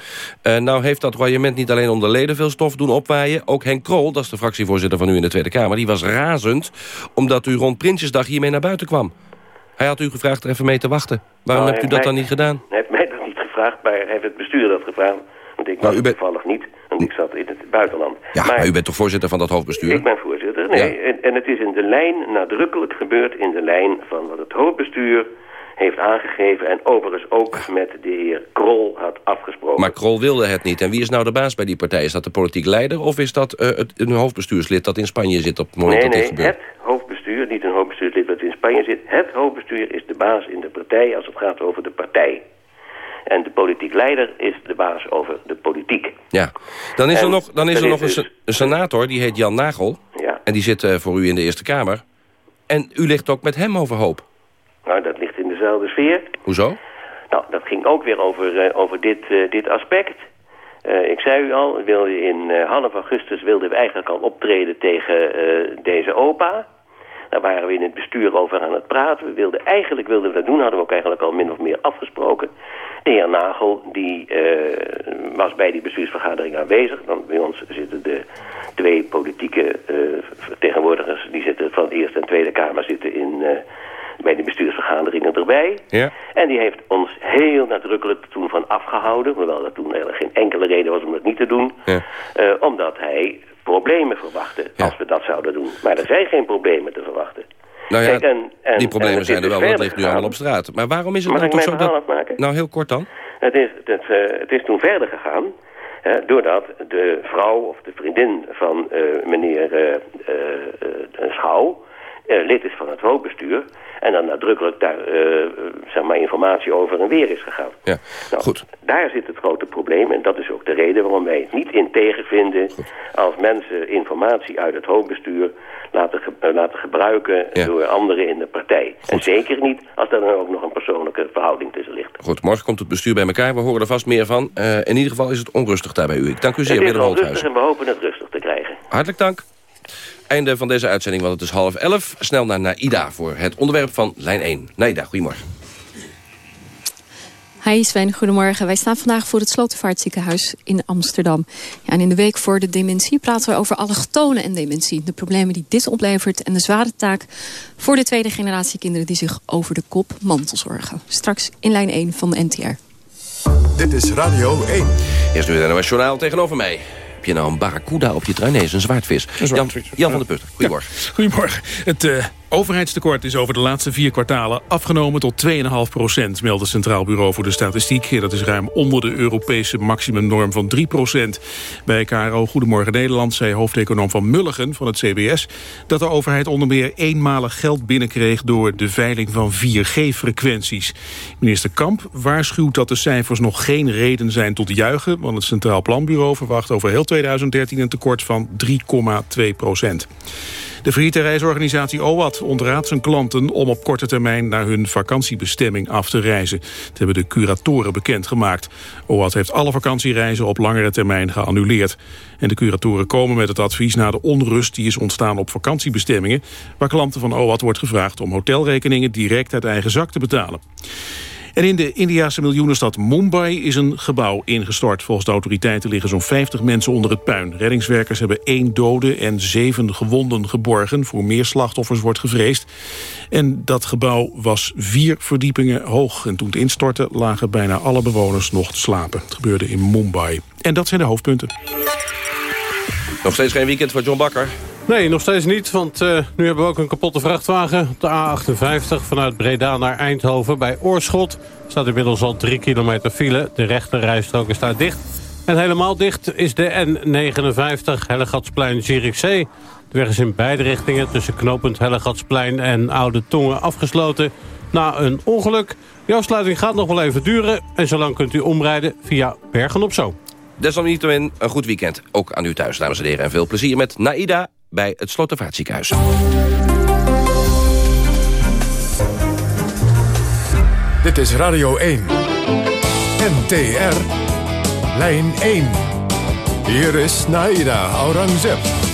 nou heeft dat royement niet alleen onder leden veel stof doen opwaaien... ook Henk Krol, dat is de fractievoorzitter van u in de Tweede Kamer... die was razend omdat u rond Prinsjesdag hiermee naar buiten kwam. Hij had u gevraagd er even mee te wachten. Waarom Nou, hebt u dat dan niet gedaan? Hij heeft mij dat niet gevraagd, maar hij heeft het bestuur dat gevraagd. Want ik Nou, was u toevallig niet, ik zat in het buitenland. Ja, maar, u bent toch voorzitter van dat hoofdbestuur? Ik ben voorzitter, nee. En, en het is in de lijn, nadrukkelijk gebeurd in de lijn van wat het hoofdbestuur heeft aangegeven... en overigens ook met de heer Krol had afgesproken. Maar Krol wilde het niet. En wie is nou de baas bij die partij? Is dat de politiek leider of is dat eh, het, een hoofdbestuurslid dat in Spanje zit op het moment nee, dat dit nee, gebeurt? het hoofdbestuur, niet een hoofdbestuurslid wat in Spanje zit. Het hoofdbestuur is de baas in de partij als het gaat over de partij. En de politiek leider is de baas over de politiek. Ja. Dan is er nog, dan is er is nog een, dus- een senator, die heet Jan Nagel. Ja. En die zit eh, voor u in de Eerste Kamer. En u ligt ook met hem overhoop. Nou, dat ligt in dezelfde sfeer. Hoezo? Nou, dat ging ook weer over, eh, over dit, eh, dit aspect. Ik zei u al, we wilden in half augustus wilden we eigenlijk al optreden tegen deze opa. Daar waren we in het bestuur over aan het praten. We wilden, eigenlijk wilden we dat doen, hadden we ook eigenlijk al min of meer afgesproken. De heer Nagel, die eh, was bij die bestuursvergadering aanwezig. Want bij ons zitten de twee politieke eh, vertegenwoordigers... die zitten van de Eerste en Tweede Kamer zitten in, eh, bij de bestuursvergaderingen erbij. Ja. En die heeft ons heel nadrukkelijk toen van afgehouden... hoewel dat toen geen enkele reden was om dat niet te doen... Ja. omdat hij problemen verwachtte als we dat zouden doen. Maar er zijn geen problemen te verwachten. Nou ja, Kijk, en- en- die problemen en het zijn er dus wel, dat verder ligt nu allemaal op straat. Maar waarom is het Mag dan ik toch zo dat... afmaken? Nou, heel kort dan. Het is, het, eh, het is toen verder gegaan... hè, doordat de vrouw of de vriendin van eh, meneer eh, Schouw... eh, lid is van het hoofdbestuur... en dan nadrukkelijk daar eh, eh, zeg maar informatie over en weer is gegaan. Ja, Nou, goed. Daar zit het grote probleem en dat is ook de reden waarom wij het niet integer vinden... als mensen informatie uit het hoofdbestuur laten, ge- laten gebruiken Ja. door anderen in de partij. En zeker niet als er dan ook nog een persoonlijke verhouding tussen ligt. Goed, morgen komt het bestuur bij elkaar. We horen er vast meer van. In ieder geval is het onrustig daar bij u. Ik dank u zeer, het is Willem wel rustig Holthuizen. en we hopen het rustig te krijgen. Hartelijk dank. Einde van deze uitzending, want het is half elf. Snel naar Naida voor het onderwerp van lijn 1. Naida, goedemorgen. Hi Sven, goedemorgen. Wij staan vandaag voor het Slotervaartziekenhuis in Amsterdam. Ja, en in de week voor de dementie praten we over allochtonen en dementie. De problemen die dit oplevert en de zware taak voor de tweede generatie kinderen... die zich over de kop mantelzorgen. Straks in lijn 1 van de NTR. Dit is Radio 1. Eerst nu het NOS Journaal tegenover mij. Je nou een barracuda op je trui? Nee, is een zwaardvis. Jan, Jan van der Putten, goedemorgen. Goedemorgen. Het, eh, Overheidstekort is over de laatste vier kwartalen afgenomen tot 2,5 procent, meldt het Centraal Bureau voor de Statistiek. Dat is ruim onder de Europese maximumnorm van 3 procent. Bij KRO Goedemorgen Nederland zei hoofdeconoom van Mulligen van het CBS... dat de overheid onder meer eenmalig geld binnenkreeg door de veiling van 4G-frequenties. Minister Kamp waarschuwt dat de cijfers nog geen reden zijn tot juichen... want het Centraal Planbureau verwacht over heel 2013 een tekort van 3,2 procent. De reisorganisatie OWAT ontraadt zijn klanten om op korte termijn naar hun vakantiebestemming af te reizen. Dat hebben de curatoren bekendgemaakt. OWAT heeft alle vakantiereizen op langere termijn geannuleerd. En de curatoren komen met het advies na de onrust die is ontstaan op vakantiebestemmingen, waar klanten van OWAT wordt gevraagd om hotelrekeningen direct uit eigen zak te betalen. En in de Indiase miljoenenstad Mumbai is een gebouw ingestort. Volgens de autoriteiten liggen zo'n 50 mensen onder het puin. Reddingswerkers hebben één dode en zeven gewonden geborgen. Voor meer slachtoffers wordt gevreesd. En dat gebouw was vier verdiepingen hoog. En toen het instortte lagen bijna alle bewoners nog te slapen. Het gebeurde in Mumbai. En dat zijn de hoofdpunten. Nog steeds geen weekend voor John Bakker. Nee, nog steeds niet, want uh, nu hebben we ook een kapotte vrachtwagen op de A58 vanuit Breda naar Eindhoven. Bij Oorschot staat inmiddels al drie kilometer file. De rechterrijstrook is daar dicht. En helemaal dicht is de N59 Hellegatsplein-Zierikzee. De weg is in beide richtingen tussen knopend Hellegatsplein en Oude Tongen afgesloten na een ongeluk. De afsluiting gaat nog wel even duren en zolang kunt u omrijden via Bergen op Zoom. Desalniettemin een goed weekend, ook aan u thuis, dames en heren. En veel plezier met Naida bij het Slotervaartziekenhuis. Dit is Radio 1. NTR. Lijn 1. Hier is Naida Aurangzeb.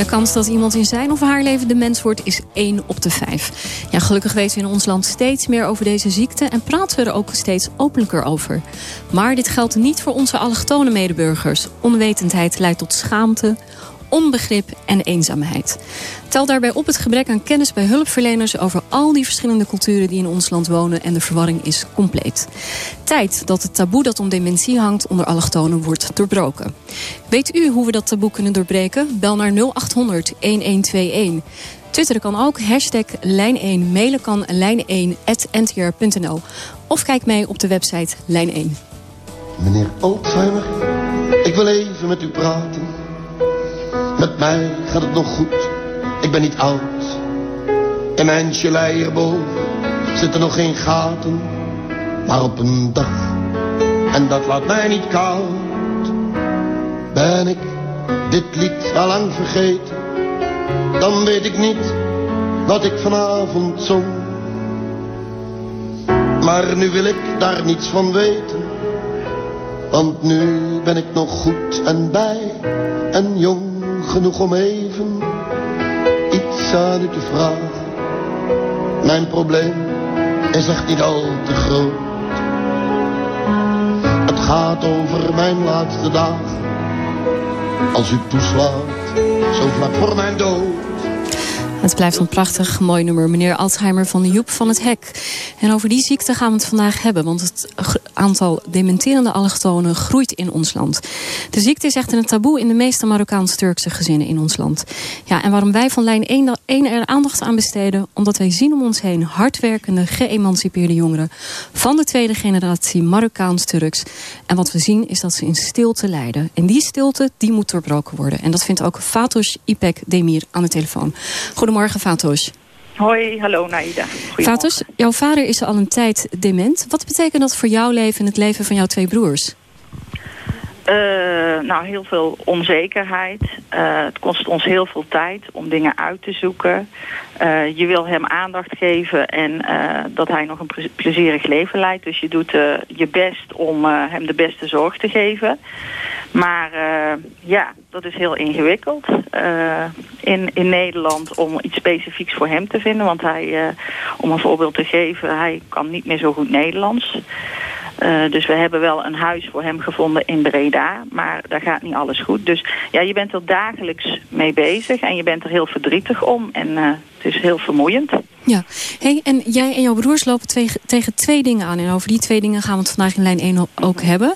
De kans dat iemand in zijn of haar leven de mens wordt is 1 op de 5. Ja, gelukkig weten we in ons land steeds meer over deze ziekte... en praten we er ook steeds openlijker over. Maar dit geldt niet voor onze allochtone medeburgers. Onwetendheid leidt tot schaamte, onbegrip en eenzaamheid. Tel daarbij op het gebrek aan kennis bij hulpverleners... over al die verschillende culturen die in ons land wonen... en de verwarring is compleet. Tijd dat het taboe dat om dementie hangt onder allochtonen wordt doorbroken. Weet u hoe we dat taboe kunnen doorbreken? Bel naar 0800 1121. Twitteren kan ook, hashtag lijn1. Mailen kan lijn1.ntr.nl. Of kijk mee op de website Lijn1. Meneer Alzheimer, ik wil even met u praten. Met mij gaat het nog goed, ik ben niet oud. In mijn geleierboom zitten nog geen gaten. Maar op een dag, en dat laat mij niet koud, ben ik dit lied al lang vergeten. Dan weet ik niet wat ik vanavond zong. Maar nu wil ik daar niets van weten. Want nu ben ik nog goed en bij en jong genoeg om even iets aan u te vragen. Mijn probleem is echt niet al te groot. Het gaat over mijn laatste dagen. Als u toeslaat, zo vlak voor mijn dood. Het blijft een prachtig mooi nummer. Meneer Alzheimer van Joep van het Hek. En over die ziekte gaan we het vandaag hebben. Want het aantal dementerende allochtonen groeit in ons land. De ziekte is echt een taboe in de meeste Marokkaans-Turkse gezinnen in ons land. Ja, en waarom wij van lijn 1, 1 er aandacht aan besteden? Omdat wij zien om ons heen hardwerkende, geëmancipeerde jongeren... van de tweede generatie Marokkaans-Turks. En wat we zien is dat ze in stilte lijden. En die stilte, die moet doorbroken worden. En dat vindt ook Fatos Ipek Demir aan de telefoon. Goedemorgen, Fatos. Hoi, hallo Naida. Fatos, jouw vader is al een tijd dement. Wat betekent dat voor jouw leven en het leven van jouw twee broers? Uh, nou, heel veel onzekerheid. Uh, het kost ons heel veel tijd om dingen uit te zoeken. Uh, je wil hem aandacht geven en dat hij nog een plezierig leven leidt. Dus je doet je best om hem de beste zorg te geven. Maar ja, dat is heel ingewikkeld in, in Nederland om iets specifieks voor hem te vinden. Want hij, om een voorbeeld te geven, hij kan niet meer zo goed Nederlands. Uh, dus we hebben wel een huis voor hem gevonden in Breda. Maar daar gaat niet alles goed. Dus ja, je bent er dagelijks mee bezig. En je bent er heel verdrietig om. En uh, het is heel vermoeiend. Ja, hey, en jij en jouw broers lopen tegen twee dingen aan. En over die twee dingen gaan we het vandaag in lijn 1 ook hebben.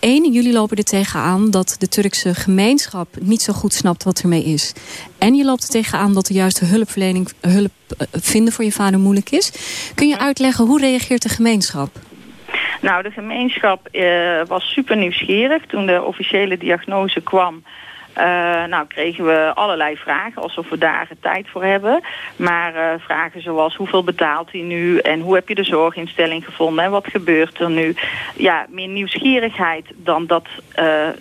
Eén, jullie lopen er tegenaan dat de Turkse gemeenschap niet zo goed snapt wat ermee is. En je loopt er tegenaan dat de juiste hulpverlening, hulp eh, vinden voor je vader moeilijk is. Kun je uitleggen, hoe reageert de gemeenschap? Nou, de gemeenschap uh, was super nieuwsgierig toen de officiële diagnose kwam. Uh, nou kregen we allerlei vragen, alsof we daar tijd voor hebben. Maar uh, vragen zoals hoeveel betaalt hij nu en hoe heb je de zorginstelling gevonden en wat gebeurt er nu? Ja, meer nieuwsgierigheid dan dat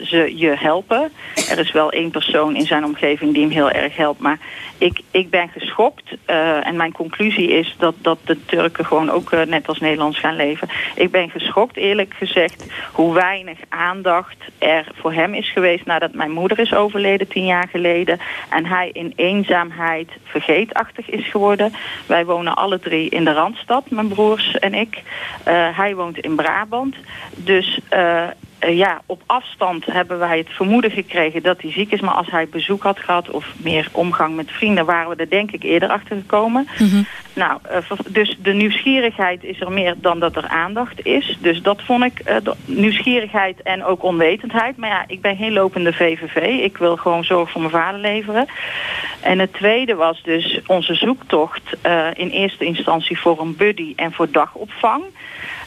ze je helpen. Er is wel één persoon in zijn omgeving die hem heel erg helpt, maar ik, ik ben geschokt en mijn conclusie is dat, dat de Turken gewoon ook net als Nederlands gaan leven. Ik ben geschokt eerlijk gezegd hoe weinig aandacht er voor hem is geweest nadat mijn moeder is overleden tien jaar geleden. En hij in eenzaamheid vergeetachtig is geworden. Wij wonen alle drie in de Randstad, mijn broers en ik. Uh, hij woont in Brabant. Dus uh, uh, ja, op afstand hebben wij het vermoeden gekregen dat hij ziek is. Maar als hij bezoek had gehad of meer omgang met vrienden... waren we er denk ik eerder achter gekomen. Mm -hmm. Nou, uh, dus de nieuwsgierigheid is er meer dan dat er aandacht is. Dus dat vond ik uh, nieuwsgierigheid en ook onwetendheid. Maar ja, ik ben geen lopende VVV. Ik wil gewoon zorg voor mijn vader leveren. En het tweede was dus onze zoektocht... in eerste instantie voor een buddy en voor dagopvang...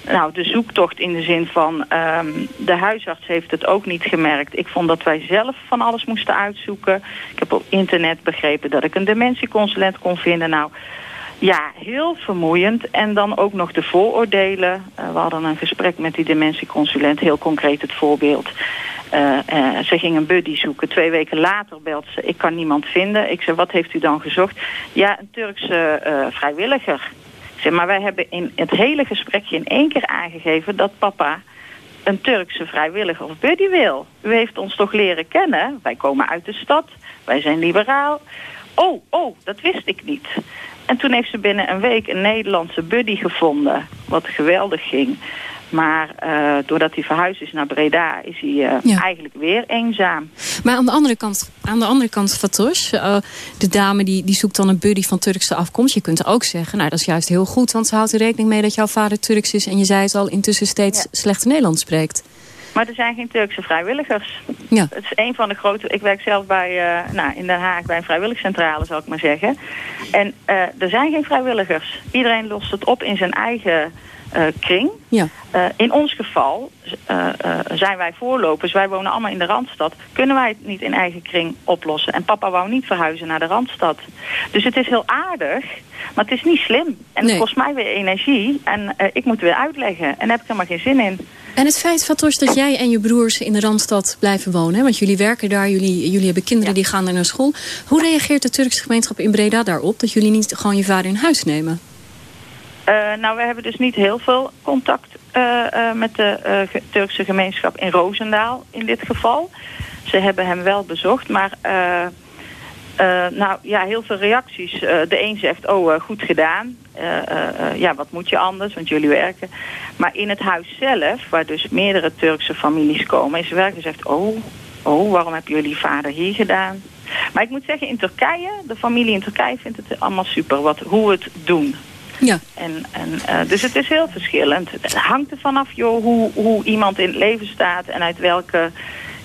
Nou, de zoektocht in de zin van um, de huisarts heeft het ook niet gemerkt. Ik vond dat wij zelf van alles moesten uitzoeken. Ik heb op internet begrepen dat ik een dementieconsulent kon vinden. Nou, ja, heel vermoeiend. En dan ook nog de vooroordelen. Uh, we hadden een gesprek met die dementieconsulent, heel concreet het voorbeeld. Uh, uh, ze ging een buddy zoeken. Twee weken later belt ze, ik kan niemand vinden. Ik zei, wat heeft u dan gezocht? Ja, een Turkse vrijwilliger. Maar wij hebben in het hele gesprekje in één keer aangegeven dat papa een Turkse vrijwilliger of buddy wil. U heeft ons toch leren kennen? Wij komen uit de stad, wij zijn liberaal. Oh, oh, dat wist ik niet. En toen heeft ze binnen een week een Nederlandse buddy gevonden, wat geweldig ging. Maar uh, doordat hij verhuisd is naar Breda is hij uh, ja. eigenlijk weer eenzaam. Maar aan de andere kant, aan de andere kant Fatosh, uh, de dame die, die zoekt dan een buddy van Turkse afkomst. Je kunt ook zeggen, nou dat is juist heel goed, want ze houdt er rekening mee dat jouw vader Turks is. En je zei het al, intussen steeds ja. slecht Nederlands spreekt. Maar er zijn geen Turkse vrijwilligers. Ja. Het is een van de grote... Ik werk zelf bij, uh, nou, in Den Haag bij een vrijwilligcentrale, zal ik maar zeggen. En uh, er zijn geen vrijwilligers. Iedereen lost het op in zijn eigen kring. Ja. Uh, in ons geval uh, zijn wij voorlopers. Wij wonen allemaal in de Randstad. Kunnen wij het niet in eigen kring oplossen? En papa wou niet verhuizen naar de Randstad. Dus het is heel aardig, maar het is niet slim. En nee. het kost mij weer energie. En ik moet weer uitleggen. En daar heb ik helemaal geen zin in. En het feit, Fatos, dat jij en je broers in de Randstad blijven wonen... Hè? want jullie werken daar, jullie, jullie hebben kinderen ja. die gaan naar school. Hoe reageert de Turkse gemeenschap in Breda daarop... dat jullie niet gewoon je vader in huis nemen? Uh, nou, we hebben dus niet heel veel contact uh, uh, met de Turkse gemeenschap in Roosendaal in dit geval. Ze hebben hem wel bezocht, maar nou ja, heel veel reacties. de een zegt, oh, goed gedaan. ja, wat moet je anders, want jullie werken. Maar in het huis zelf, waar dus meerdere Turkse families komen, is wel gezegd, oh, oh, waarom heb jullie vader hier gedaan? Maar ik moet zeggen, in Turkije, de familie in Turkije vindt het allemaal super, wat, hoe we het doen. Ja. En, en, uh, dus het is heel verschillend. Het hangt er vanaf joh, hoe, hoe iemand in het leven staat en uit welke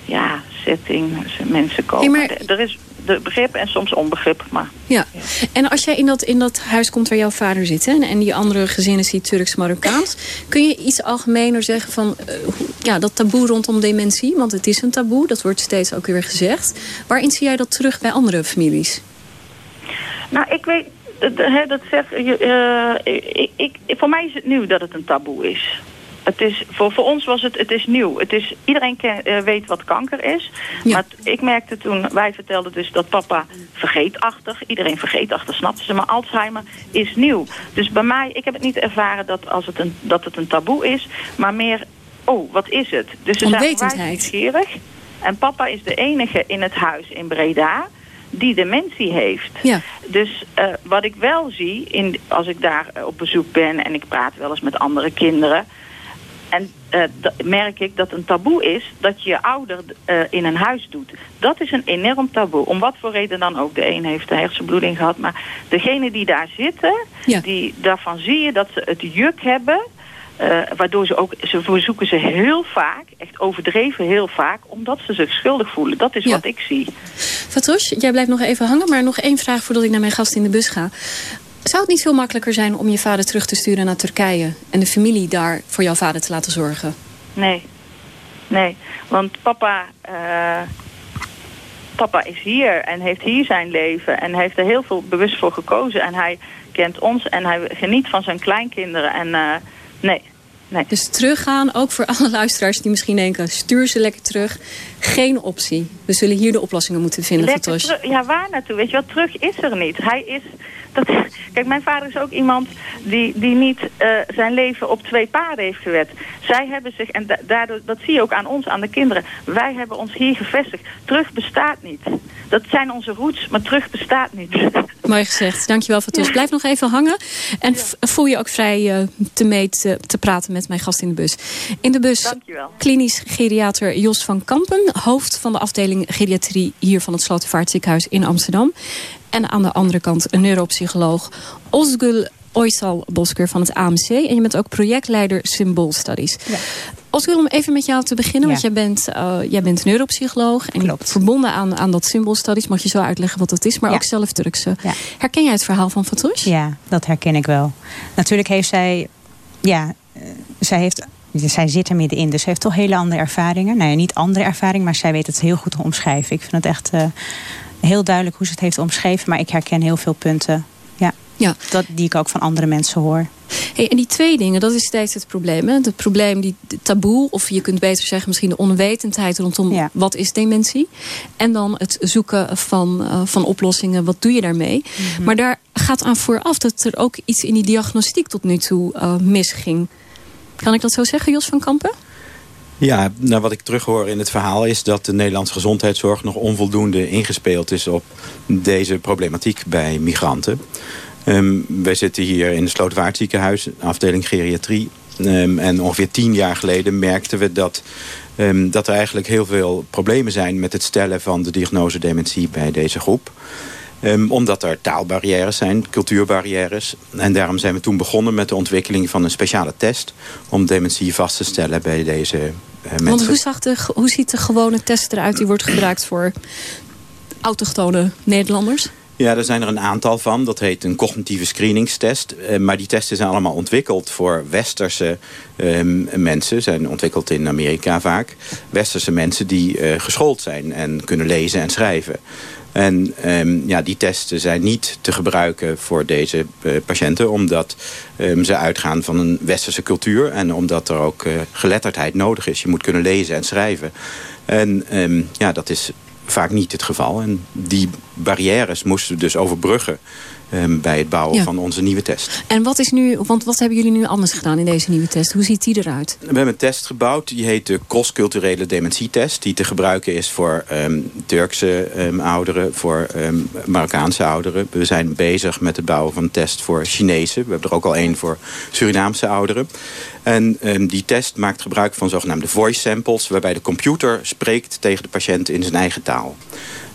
ja, setting mensen komen. Hey, maar... Er is de begrip en soms onbegrip. Maar, ja. ja. En als jij in dat, in dat huis komt waar jouw vader zit... Hè, en die andere gezinnen ziet Turks-Marokkaans... kun je iets algemener zeggen van uh, ja, dat taboe rondom dementie? Want het is een taboe, dat wordt steeds ook weer gezegd. Waarin zie jij dat terug bij andere families? Nou, ik weet dat zeg, uh, ik, ik, voor mij is het nieuw dat het een taboe is. Het is, voor, voor ons was het, het is nieuw. Het is, iedereen ken, uh, weet wat kanker is. Ja. Maar ik merkte toen, wij vertelden dus dat papa vergeetachtig. Iedereen vergeetachtig, snapte ze. Maar Alzheimer is nieuw. Dus bij mij, ik heb het niet ervaren dat, als het, een, dat het een taboe is. Maar meer, oh, wat is het? Dus ze zijn nieuwsgierig. En papa is de enige in het huis in Breda die dementie heeft. Ja. Dus uh, wat ik wel zie, in, als ik daar op bezoek ben en ik praat wel eens met andere kinderen... En uh, merk ik dat een taboe is dat je je ouder uh, in een huis doet. Dat is een enorm taboe. Om wat voor reden dan ook. De een heeft een hersenbloeding gehad. Maar degene die daar zitten, ja. die, daarvan zie je dat ze het juk hebben. Uh, waardoor ze ook, ze verzoeken ze heel vaak, echt overdreven heel vaak, omdat ze zich schuldig voelen. Dat is ja. wat ik zie. Fatouche, jij blijft nog even hangen, maar nog één vraag voordat ik naar mijn gast in de bus ga. Zou het niet veel makkelijker zijn om je vader terug te sturen naar Turkije... en de familie daar voor jouw vader te laten zorgen? Nee. Nee. Want papa... Uh, papa is hier en heeft hier zijn leven... en heeft er heel veel bewust voor gekozen. En hij kent ons en hij geniet van zijn kleinkinderen. En uh, nee, Nee. Dus teruggaan, ook voor alle luisteraars die misschien denken... stuur ze lekker terug. Geen optie. We zullen hier de oplossingen moeten vinden. Ja, waar naartoe? Weet je wat? Terug is er niet. Hij is dat, kijk, mijn vader is ook iemand die, die niet uh, zijn leven op twee paarden heeft gewet. Zij hebben zich, en daardoor, dat zie je ook aan ons, aan de kinderen. Wij hebben ons hier gevestigd. Terug bestaat niet. Dat zijn onze roots, maar terug bestaat niet. Mooi gezegd. Dankjewel, Fatos. Ja. Blijf nog even hangen. En ja. voel je ook vrij uh, te, mee te, te, praten met mijn gast in de bus. In de bus Dankjewel. klinisch geriater Jos van Kampen. Hoofd van de afdeling geriatrie hier van het Slotervaartziekenhuis in Amsterdam. En aan de andere kant een neuropsycholoog Osgul Oysal Bosker van het AMC. En je bent ook projectleider Symbol Studies. Ja. Osgul, om even met jou te beginnen. Ja. Want jij bent, uh, jij bent neuropsycholoog. En Klopt. verbonden aan, aan dat Symbol Studies. Mag je zo uitleggen wat dat is. Maar ja. ook zelf Turkse. Herken jij het verhaal van Fatouche? Ja, dat herken ik wel. Natuurlijk heeft zij... Ja, zij heeft zij zit er middenin, dus ze heeft toch hele andere ervaringen. Nou ja, niet andere ervaringen, maar zij weet het heel goed te omschrijven. Ik vind het echt uh, heel duidelijk hoe ze het heeft omschreven. Maar ik herken heel veel punten ja, ja. Dat, die ik ook van andere mensen hoor. Hey, en die twee dingen, dat is steeds het probleem. Hè? Het probleem, die taboe, of je kunt beter zeggen misschien de onwetendheid rondom ja. wat is dementie. En dan het zoeken van, uh, van oplossingen, wat doe je daarmee. Mm -hmm. Maar daar gaat aan vooraf dat er ook iets in die diagnostiek tot nu toe uh, misging. Kan ik dat zo zeggen, Jos van Kampen? Ja, nou wat ik terughoor in het verhaal is dat de Nederlandse gezondheidszorg nog onvoldoende ingespeeld is op deze problematiek bij migranten. Um, wij zitten hier in het Slootwaardziekenhuis, afdeling geriatrie. Um, en ongeveer tien jaar geleden merkten we dat, um, dat er eigenlijk heel veel problemen zijn met het stellen van de diagnose dementie bij deze groep. Um, omdat er taalbarrières zijn, cultuurbarrières. En daarom zijn we toen begonnen met de ontwikkeling van een speciale test... om dementie vast te stellen bij deze uh, mensen. Want hoe, hoe ziet de gewone test eruit die wordt gebruikt voor autochtone Nederlanders? Ja, er zijn er een aantal van. Dat heet een cognitieve screeningstest. Uh, maar die testen zijn allemaal ontwikkeld voor westerse uh, mensen. Zijn ontwikkeld in Amerika vaak. Westerse mensen die uh, geschoold zijn en kunnen lezen en schrijven. En um, ja, die testen zijn niet te gebruiken voor deze uh, patiënten... omdat um, ze uitgaan van een westerse cultuur... en omdat er ook geletterdheid nodig is. Je moet kunnen lezen en schrijven. En ja, dat is vaak niet het geval. En die barrières moesten we dus overbruggen... Um, bij het bouwen ja. van onze nieuwe test. En wat is nu, want wat hebben jullie nu anders gedaan in deze nieuwe test? Hoe ziet die eruit? We hebben een test gebouwd, die heet de cross-culturele dementietest. Die te gebruiken is voor um, Turkse um, ouderen, voor Marokkaanse ouderen. We zijn bezig met het bouwen van een test voor Chinezen. We hebben er ook al één voor Surinaamse ouderen. En die test maakt gebruik van zogenaamde voice samples... waarbij de computer spreekt tegen de patiënt in zijn eigen taal.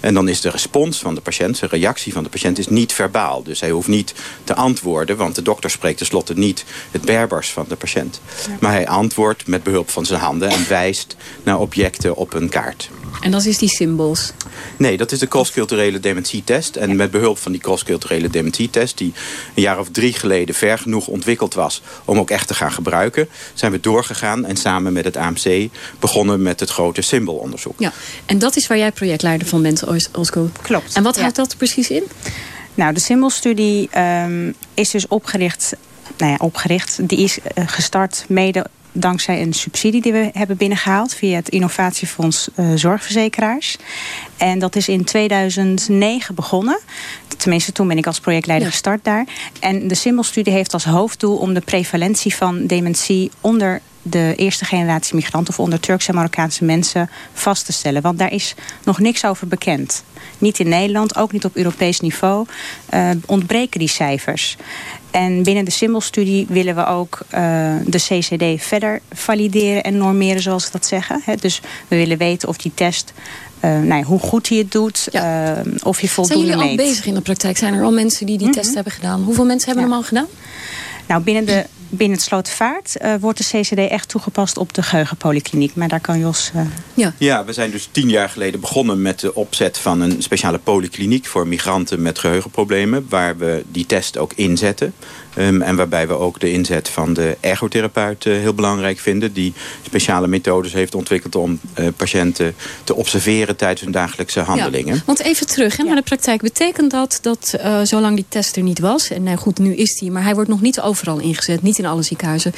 En dan is de respons van de patiënt, de reactie van de patiënt is niet verbaal. Dus hij hoeft niet te antwoorden, want de dokter spreekt tenslotte niet het berbers van de patiënt. Maar hij antwoordt met behulp van zijn handen en wijst naar objecten op een kaart. En dat is die symbols? Nee, dat is de cross-culturele dementietest. En ja. met behulp van die cross-culturele dementietest... die een jaar of drie geleden ver genoeg ontwikkeld was... om ook echt te gaan gebruiken... zijn we doorgegaan en samen met het AMC... begonnen met het grote symbolonderzoek. Ja, en dat is waar jij projectleider van bent, Osco. Klopt. En wat ja. houdt dat precies in? Nou, de symbolstudie um, is dus opgericht... Nou ja, opgericht. Die is uh, gestart mede dankzij een subsidie die we hebben binnengehaald... via het Innovatiefonds uh, Zorgverzekeraars. En dat is in 2009 begonnen. Tenminste, toen ben ik als projectleider ja. gestart daar. En de Symbolstudie heeft als hoofddoel om de prevalentie van dementie onder de eerste generatie migranten... of onder Turkse en Marokkaanse mensen vast te stellen. Want daar is nog niks over bekend. Niet in Nederland, ook niet op Europees niveau, uh, ontbreken die cijfers. En binnen de symbolstudie willen we ook uh, de CCD verder valideren en normeren, zoals ze dat zeggen. He, dus we willen weten of die test uh, nou ja, hoe goed hij het doet, ja. uh, of je voldoende Zijn jullie meet. al bezig in de praktijk? Zijn er al mensen die die Mhm. test hebben gedaan? Hoeveel mensen hebben hem al gedaan? Nou, binnen, de, binnen het Slotenvaart uh, wordt de CCD echt toegepast op de geheugenpolykliniek. Maar daar kan Jos... Uh... Ja. ja, we zijn dus tien jaar geleden begonnen met de opzet van een speciale polykliniek voor migranten met geheugenproblemen. Waar we die test ook inzetten. Um, en waarbij we ook de inzet van de ergotherapeut uh, heel belangrijk vinden. Die speciale methodes heeft ontwikkeld om uh, patiënten te observeren tijdens hun dagelijkse handelingen. Ja, want even terug hè, naar de praktijk. Betekent dat dat uh, zolang die test er niet was... en nou goed, nu is die, maar hij wordt nog niet overal ingezet. Niet in alle ziekenhuizen.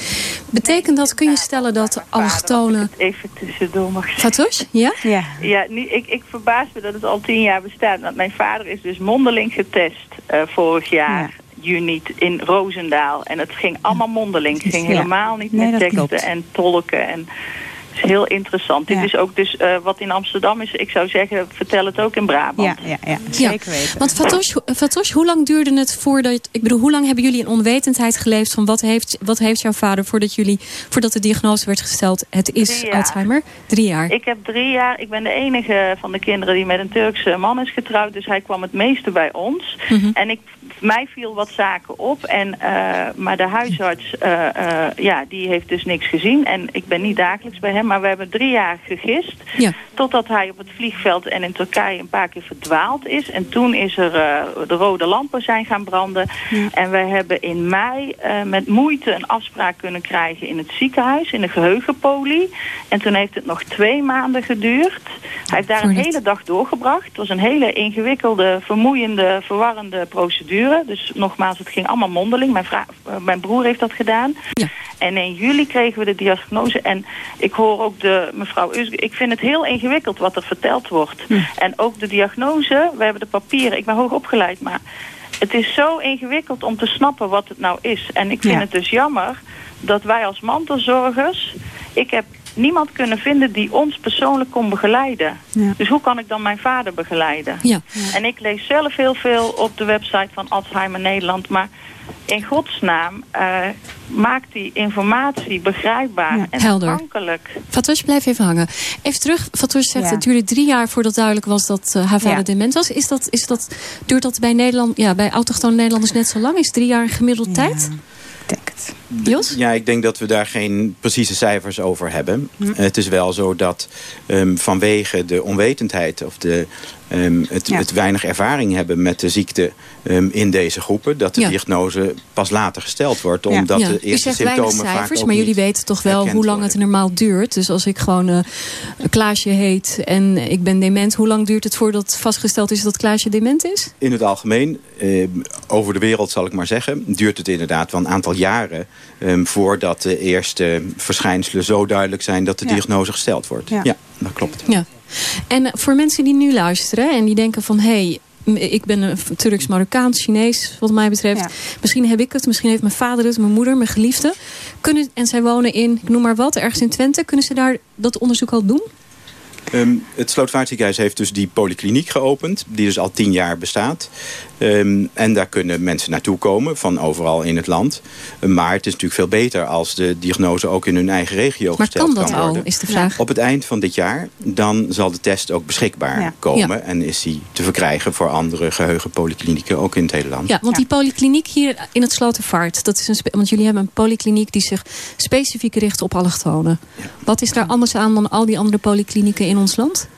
Betekent dat, kun je stellen dat allochtonen... Even tussendoor mag Fatos, ja? Ja. Ja, nu, ik, ik verbaas me dat het al tien jaar bestaat. Want mijn vader is dus mondeling getest uh, vorig jaar... Ja juni in Roosendaal. En het ging allemaal mondeling. Het ging helemaal niet met teksten en tolken. En is heel interessant. Ja. Dit is ook dus uh, wat in Amsterdam is. Ik zou zeggen, vertel het ook in Brabant. Ja, ja, ja zeker weten. Want Fatosh, Fatosh, hoe lang duurde het voordat... Ik bedoel, hoe lang hebben jullie in onwetendheid geleefd... van wat heeft, wat heeft jouw vader voordat, jullie, voordat de diagnose werd gesteld... het is Drie. Alzheimer? Drie jaar. Ik heb drie jaar, ik ben de enige van de kinderen die met een Turkse man is getrouwd. Dus hij kwam het meeste bij ons. Mhm. En ik, mij viel wat zaken op. En, uh, maar de huisarts, uh, uh, ja, die heeft dus niks gezien. En ik ben niet dagelijks bij hem. Maar we hebben drie jaar gegist. Ja. Totdat hij op het vliegveld en in Turkije een paar keer verdwaald is. En toen is er de rode lampen zijn gaan branden. Ja. En wij hebben in mei met moeite een afspraak kunnen krijgen in het ziekenhuis. In de geheugenpolie. En toen heeft het nog twee maanden geduurd. Hij heeft daar een hele dag doorgebracht. Het was een hele ingewikkelde, vermoeiende, verwarrende procedure. Dus nogmaals, het ging allemaal mondeling. Mijn, mijn broer heeft dat gedaan. Ja. En in juli kregen we de diagnose. En ik hoor ook de mevrouw Usge. Ik vind het heel ingewikkeld wat er verteld wordt. Hm. En ook de diagnose. We hebben de papieren. Ik ben hoog opgeleid, maar het is zo ingewikkeld om te snappen wat het nou is. En ik vind Ja. het dus jammer dat wij als mantelzorgers... Ik heb niemand kunnen vinden die ons persoonlijk kon begeleiden. Ja. Dus hoe kan ik dan mijn vader begeleiden? Ja. En ik lees zelf heel veel op de website van Alzheimer Nederland. Maar in godsnaam uh, maakt die informatie begrijpbaar Ja, en helder. toegankelijk. Fatosh, blijf even hangen. Even terug. Fatosh zegt, Ja. het duurde drie jaar voordat duidelijk was dat uh, haar vader Ja. dement was. Is dat, is dat, duurt dat bij, Nederland, ja, bij autochtone Nederlanders net zo lang? Is drie jaar een gemiddelde tijd? denk het. Jos? Ja, ik denk dat we daar geen precieze cijfers over hebben. Hm. Het is wel zo dat um, vanwege de onwetendheid of de, um, het, Ja. het, weinig ervaring hebben met de ziekte um, in deze groepen, dat de Ja. diagnose pas later gesteld wordt. Omdat ja. de eerste symptomen vaak cijfers, ook maar jullie weten toch wel hoe lang worden. het normaal duurt. Dus als ik gewoon uh, Klaasje heet en ik ben dement, hoe lang duurt het voordat vastgesteld is dat Klaasje dement is? In het algemeen, eh, over de wereld zal ik maar zeggen... duurt het inderdaad wel een aantal jaren... Eh, voordat de eerste verschijnselen zo duidelijk zijn... dat de Ja. diagnose gesteld wordt. Ja. Ja, dat klopt. Ja. En voor mensen die nu luisteren en die denken van... hé, hey, ik ben een Turks, Marokkaans, Chinees wat mij betreft. Ja. Misschien heb ik het, misschien heeft mijn vader het, mijn moeder, mijn geliefde. Kunnen, en zij wonen in, ik noem maar wat, ergens in Twente. Kunnen ze daar dat onderzoek al doen? Um, het Slootvaartziekenhuis heeft dus die polykliniek geopend. Die dus al tien jaar bestaat. Um, en daar kunnen mensen naartoe komen van overal in het land. Maar het is natuurlijk veel beter als de diagnose ook in hun eigen regio Maar gesteld kan dat al, worden. is de vraag. Op het eind van dit jaar dan zal de test ook beschikbaar Ja. komen. Ja. En is die te verkrijgen voor andere geheugenpolyklinieken ook in het hele land. Ja, want die polykliniek hier in het Slotervaart... Dat is een want jullie hebben een polykliniek die zich specifiek richt op allochtonen. Wat is daar anders aan dan al die andere polyklinieken in ons land?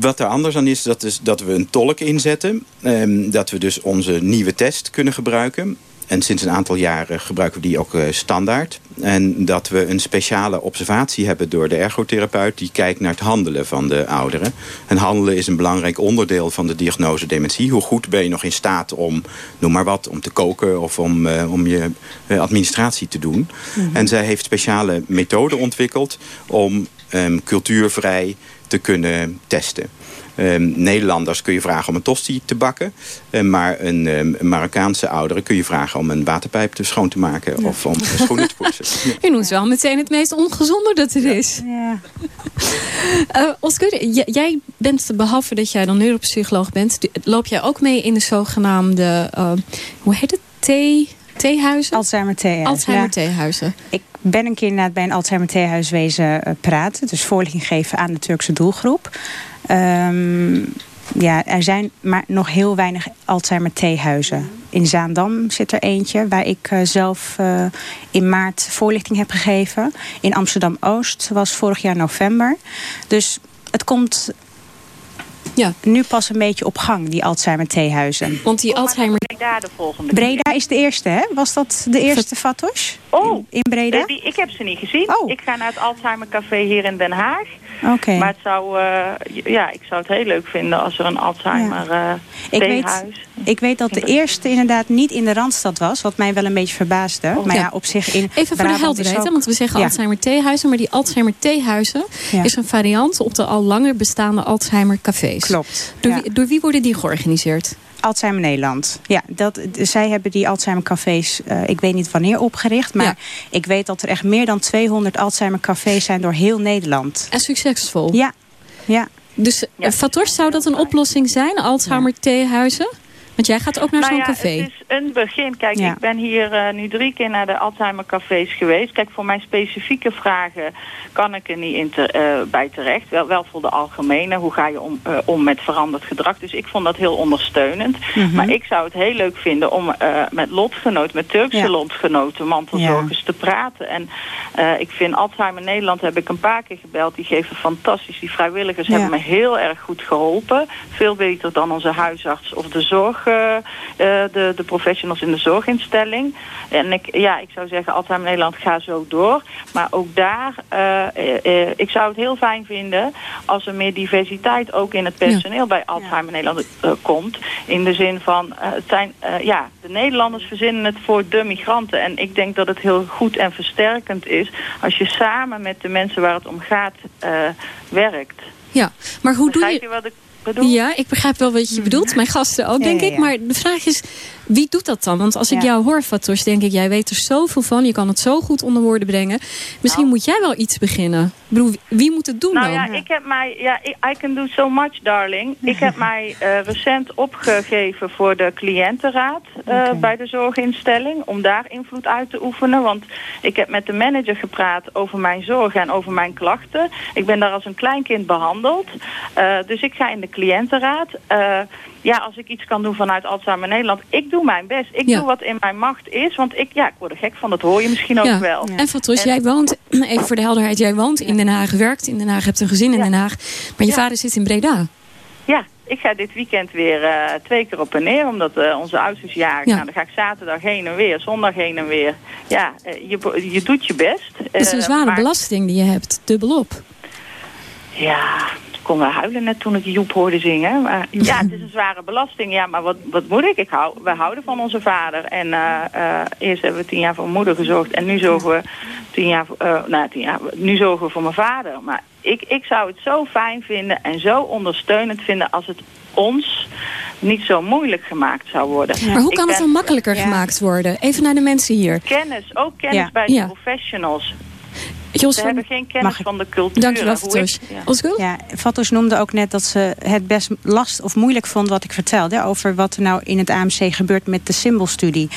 Wat er anders aan is, dat, is dat we een tolk inzetten. Ehm, dat we dus onze nieuwe test kunnen gebruiken. En sinds een aantal jaren gebruiken we die ook eh, standaard. En dat we een speciale observatie hebben door de ergotherapeut... die kijkt naar het handelen van de ouderen. En handelen is een belangrijk onderdeel van de diagnose dementie. Hoe goed ben je nog in staat om, noem maar wat, om te koken... of om, uh, om je uh, administratie te doen. Mm -hmm. En zij heeft speciale methoden ontwikkeld om um, cultuurvrij te kunnen testen. Ehm, Nederlanders kun je vragen om een tosti te bakken. Eh, maar een, um, Marokkaanse ouderen kun je vragen om een waterpijp te schoon te maken. Of om schoenen te poetsen. Je noemt wel meteen het meest ongezonde dat er is. Ja. uh, Oscar, jij bent, behalve dat jij dan neuropsycholoog bent... loop jij ook mee in de zogenaamde... Uh, hoe heet het? Thee... Theehuizen? Alzheimer theehuizen. Alzheimer theehuizen. Ik ben een keer inderdaad bij een Alzheimer wezen uh, praten. Dus voorlichting geven aan de Turkse doelgroep. Um, ja, er zijn maar nog heel weinig Alzheimer theehuizen. In Zaandam zit er eentje waar ik uh, zelf uh, in maart voorlichting heb gegeven. In Amsterdam-Oost was vorig jaar november. Dus het komt ja. nu pas een beetje op gang, die Alzheimer theehuizen. Want die Alzheimer... Breda de volgende Breda is de eerste, hè? Was dat de eerste Fatos? Oh, in, in Breda? Die, ik heb ze niet gezien. Oh. Ik ga naar het Alzheimer Café hier in Den Haag. Okay. Maar het zou, uh, ja, ik zou het heel leuk vinden als er een Alzheimer ja. uh, ik weet, ik weet dat de eerste inderdaad niet in de Randstad was. Wat mij wel een beetje verbaasde. Oh, maar ja. op zich in Even voor de helderheid, ook... want we zeggen ja. Alzheimer theehuizen. Maar die Alzheimer theehuizen is een variant op de al langer bestaande Alzheimer cafés. Klopt. Door, wie, door wie worden die georganiseerd? Alzheimer Nederland. Ja, dat, zij hebben die Alzheimer cafés, uh, ik weet niet wanneer opgericht. Maar ja. ik weet dat er echt meer dan 200 Alzheimer cafés zijn door heel Nederland. En succesvol? Ja. ja. Dus ja. Fators, zou dat een oplossing zijn? Alzheimer theehuizen? Want jij gaat ook naar nou zo'n ja, café. Het is een begin. Kijk, ja. ik ben hier uh, nu drie keer naar de Alzheimer cafés geweest. Kijk, voor mijn specifieke vragen kan ik er niet in te, uh, bij terecht. Wel, wel voor de algemene. Hoe ga je om, uh, om met veranderd gedrag? Dus ik vond dat heel ondersteunend. Mm -hmm. Maar ik zou het heel leuk vinden om met lotgenoten, met Turkse ja. lotgenoten, mantelzorgers te praten. En ik vind Alzheimer Nederland heb ik een paar keer gebeld. Die geven fantastisch. Die vrijwilligers hebben me heel erg goed geholpen. Veel beter dan onze huisarts of de zorg. Uh, de, de professionals in de zorginstelling. En ik, ja, ik zou zeggen, Alzheimer Nederland, ga zo door. Maar ook daar, uh, ik zou het heel fijn vinden als er meer diversiteit ook in het personeel ja. bij Alzheimer ja. Nederland komt. In de zin van, het zijn, ja, de Nederlanders verzinnen het voor de migranten. En ik denk dat het heel goed en versterkend is als je samen met de mensen waar het om gaat werkt. Ja, maar hoe Begrijp doe je... je wat ik Ja, ik begrijp wel wat je bedoelt. Mijn gasten ook, denk ik. Maar de vraag is, wie doet dat dan? Want als ik jou hoor, Fatos, denk ik, jij weet er zoveel van. Je kan het zo goed onder woorden brengen. Misschien nou. moet jij wel iets beginnen. Ik bedoel, wie moet het doen nou, dan? ja, ik heb mij... Ja, I can do so much, darling. Ik heb mij uh, recent opgegeven voor de cliëntenraad uh, okay. bij de zorginstelling. Om daar invloed uit te oefenen. Want ik heb met de manager gepraat over mijn zorg en over mijn klachten. Ik ben daar als een kleinkind behandeld. Uh, dus ik ga in de cliëntenraad. Ja, als ik iets kan doen vanuit Alzheimer Nederland. Ik doe mijn best. Ik ja. doe wat in mijn macht is. Want ik, ja, ik word er gek van. Dat hoor je misschien ook ja. wel. En Fatos, jij woont, even voor de helderheid. Jij woont in Den Haag, werkt in Den Haag, hebt een gezin in Den Haag. Maar je vader zit in Breda. Ja, ik ga dit weekend weer uh, twee keer op en neer. Omdat uh, onze ouders jarig ja. Nou, dan ga ik zaterdag heen en weer, zondag heen en weer. Ja, uh, je, je doet je best. Het is een zware maar... belasting die je hebt, dubbelop. Ja, kon wel huilen net toen ik Joep hoorde zingen. Maar, ja, het is een zware belasting. Ja, maar wat, wat moet ik? ik hou, we houden van onze vader. En uh, uh, eerst hebben we tien jaar voor mijn moeder gezorgd. En nu zorgen we tien jaar, uh, nou, tien jaar, nu zorgen we voor mijn vader. Maar ik, ik zou het zo fijn vinden en zo ondersteunend vinden als het ons niet zo moeilijk gemaakt zou worden. Ja. Maar hoe kan het dan makkelijker ja. gemaakt worden? Even naar de mensen hier. Kennis, ook kennis ja. bij de professionals. Jos, ze hebben geen kennis van de cultuur. Dankjewel, Fatos. Ja. ja, Fatos noemde ook net dat ze het best last of moeilijk vond wat ik vertelde. Over wat er nou in het AMC gebeurt met de symbolstudie.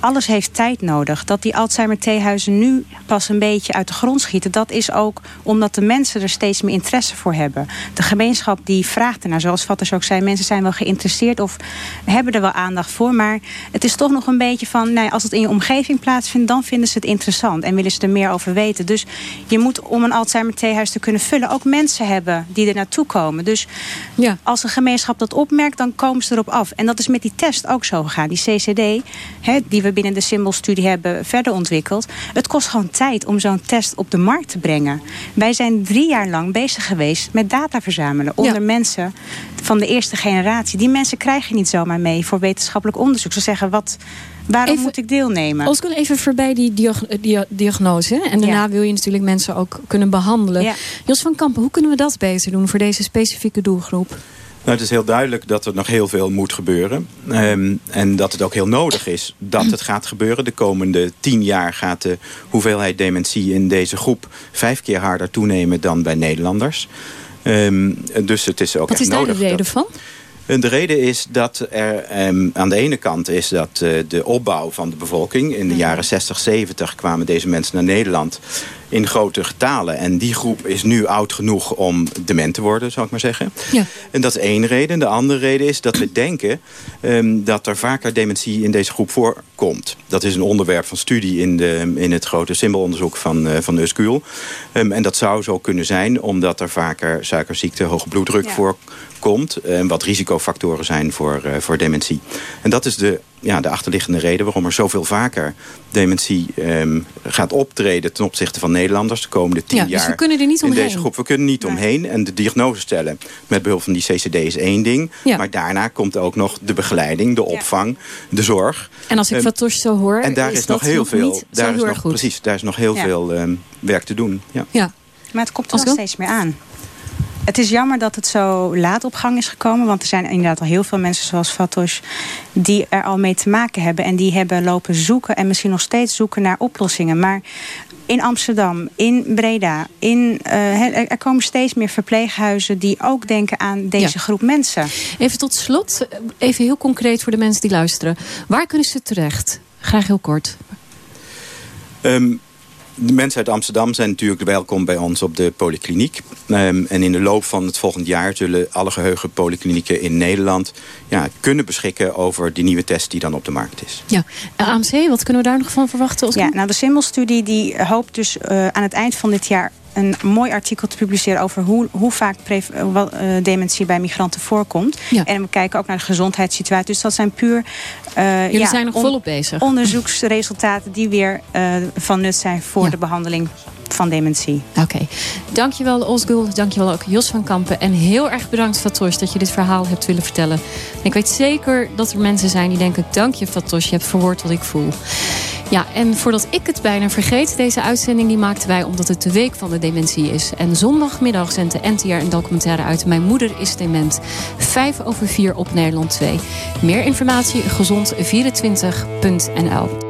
Alles heeft tijd nodig. Dat die Alzheimer theehuizen nu pas een beetje uit de grond schieten. Dat is ook omdat de mensen er steeds meer interesse voor hebben. De gemeenschap die vraagt ernaar. Zoals Fatos ook zei. Mensen zijn wel geïnteresseerd of hebben er wel aandacht voor. Maar het is toch nog een beetje van. Nou, als het in je omgeving plaatsvindt. Dan vinden ze het interessant. En willen ze er meer over weten. Dus je moet om een Alzheimer theehuis te kunnen vullen ook mensen hebben die er naartoe komen. Dus ja. als een gemeenschap dat opmerkt, dan komen ze erop af. En dat is met die test ook zo gegaan. Die CCD, hè, die we binnen de symbolstudie hebben verder ontwikkeld. Het kost gewoon tijd om zo'n test op de markt te brengen. Wij zijn drie jaar lang bezig geweest met data verzamelen onder ja. mensen van de eerste generatie. Die mensen krijgen niet zomaar mee voor wetenschappelijk onderzoek. Ze zeggen, wat, Waarom moet ik deelnemen? Als ik even voorbij die diagnose. Hè? En daarna wil je natuurlijk mensen ook kunnen behandelen. Jos van Kampen, hoe kunnen we dat beter doen voor deze specifieke doelgroep? Nou, het is heel duidelijk dat er nog heel veel moet gebeuren. Um, en dat het ook heel nodig is dat het gaat gebeuren. De komende tien jaar gaat de hoeveelheid dementie in deze groep... vijf keer harder toenemen dan bij Nederlanders. Um, dus het is ook Wat echt nodig. Wat is daar de reden van? De reden is dat er um, aan de ene kant is dat uh, de opbouw van de bevolking... in de jaren 60, 70 kwamen deze mensen naar Nederland in grote getalen. En die groep is nu oud genoeg om dement te worden, zou ik maar zeggen. Ja. En dat is één reden. De andere reden is dat we denken um, dat er vaker dementie in deze groep voorkomt. Dat is een onderwerp van studie in, de, in het grote symbolonderzoek van, uh, van Euskul. Um, en dat zou zo kunnen zijn omdat er vaker suikerziekte, hoge bloeddruk ja. Voorkomt. En wat risicofactoren zijn voor, uh, voor dementie. En dat is de ja, de achterliggende reden waarom er zoveel vaker dementie um, gaat optreden ten opzichte van Nederlanders de komende tien ja, jaar. Dus we kunnen er niet omheen. In deze groep. We kunnen niet nee. omheen. En de diagnose stellen met behulp van die CCD is één ding. Ja. Maar daarna komt ook nog de begeleiding, de opvang, ja. de zorg. En als ik um, wat toch zo hoor, en daar is, is nog heel nog veel. Daar is nog, goed. precies, daar is nog heel veel um, werk te doen. Ja. ja. Maar het komt er nog steeds meer aan. Het is jammer dat het zo laat op gang is gekomen. Want er zijn inderdaad al heel veel mensen zoals Fatos... die er al mee te maken hebben. En die hebben lopen zoeken en misschien nog steeds zoeken naar oplossingen. Maar in Amsterdam, in Breda, in, uh, er komen steeds meer verpleeghuizen... die ook denken aan deze ja. groep mensen. Even tot slot, even heel concreet voor de mensen die luisteren. Waar kunnen ze terecht? Graag heel kort. Um, de mensen uit Amsterdam zijn natuurlijk welkom bij ons op de polykliniek. Um, en in de loop van het volgend jaar zullen alle geheugenpolyklinieken in Nederland ja, kunnen beschikken over die nieuwe test die dan op de markt is. Ja, AMC, wat kunnen we daar nog van verwachten? Als ja, nou de Symbol-studie die hoopt dus uh, aan het eind van dit jaar een mooi artikel te publiceren over hoe, hoe vaak uh, dementie bij migranten voorkomt. Ja. En we kijken ook naar de gezondheidssituatie. Dus dat zijn puur uh, Jullie ja, zijn nog volop bezig. onderzoeksresultaten die weer uh, van nut zijn voor ja. de behandeling van dementie. Oké. Okay. Dankjewel Osgul, dankjewel ook Jos van Kampen. En heel erg bedankt Fatos dat je dit verhaal hebt willen vertellen. En ik weet zeker dat er mensen zijn die denken... dank je Fatos, je hebt verwoord wat ik voel. Ja, en voordat ik het bijna vergeet... deze uitzending die maakten wij omdat het de week van de dementie is. En zondagmiddag zendt de NTR een documentaire uit... Mijn moeder is dement. Vijf over vier op Nederland 2. Meer informatie gezond24.nl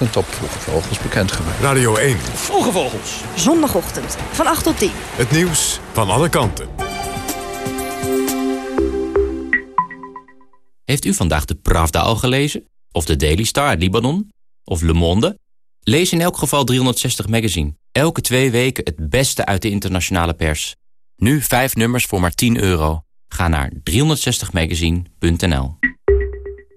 op Vroege Vogels bekendgemaakt. Radio 1. Vroege Vogels. Zondagochtend van 8 tot 10. Het nieuws van alle kanten. Heeft u vandaag de Pravda al gelezen? Of de Daily Star uit Libanon? Of Le Monde? Lees in elk geval 360 Magazine. Elke twee weken het beste uit de internationale pers. Nu vijf nummers voor maar 10 euro. Ga naar 360magazine.nl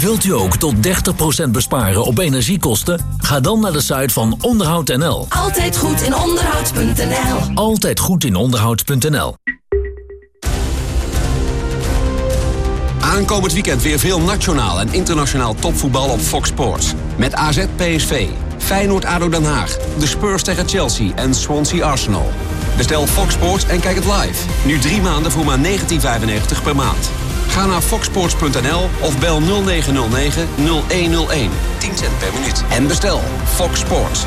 Wilt u ook tot 30% besparen op energiekosten? Ga dan naar de site van onderhoud.nl. Altijd goed in onderhoud.nl. Altijd goed in onderhoud.nl. Aankomend weekend weer veel nationaal en internationaal topvoetbal op Fox Sports. Met AZ PSV, Feyenoord ADO Den Haag, de Spurs tegen Chelsea en Swansea Arsenal. Bestel Fox Sports en kijk het live. Nu drie maanden voor maar 19,95 per maand. Ga naar foxsports.nl of bel 0909 0101. 10 cent per minuut. En bestel Fox Sports.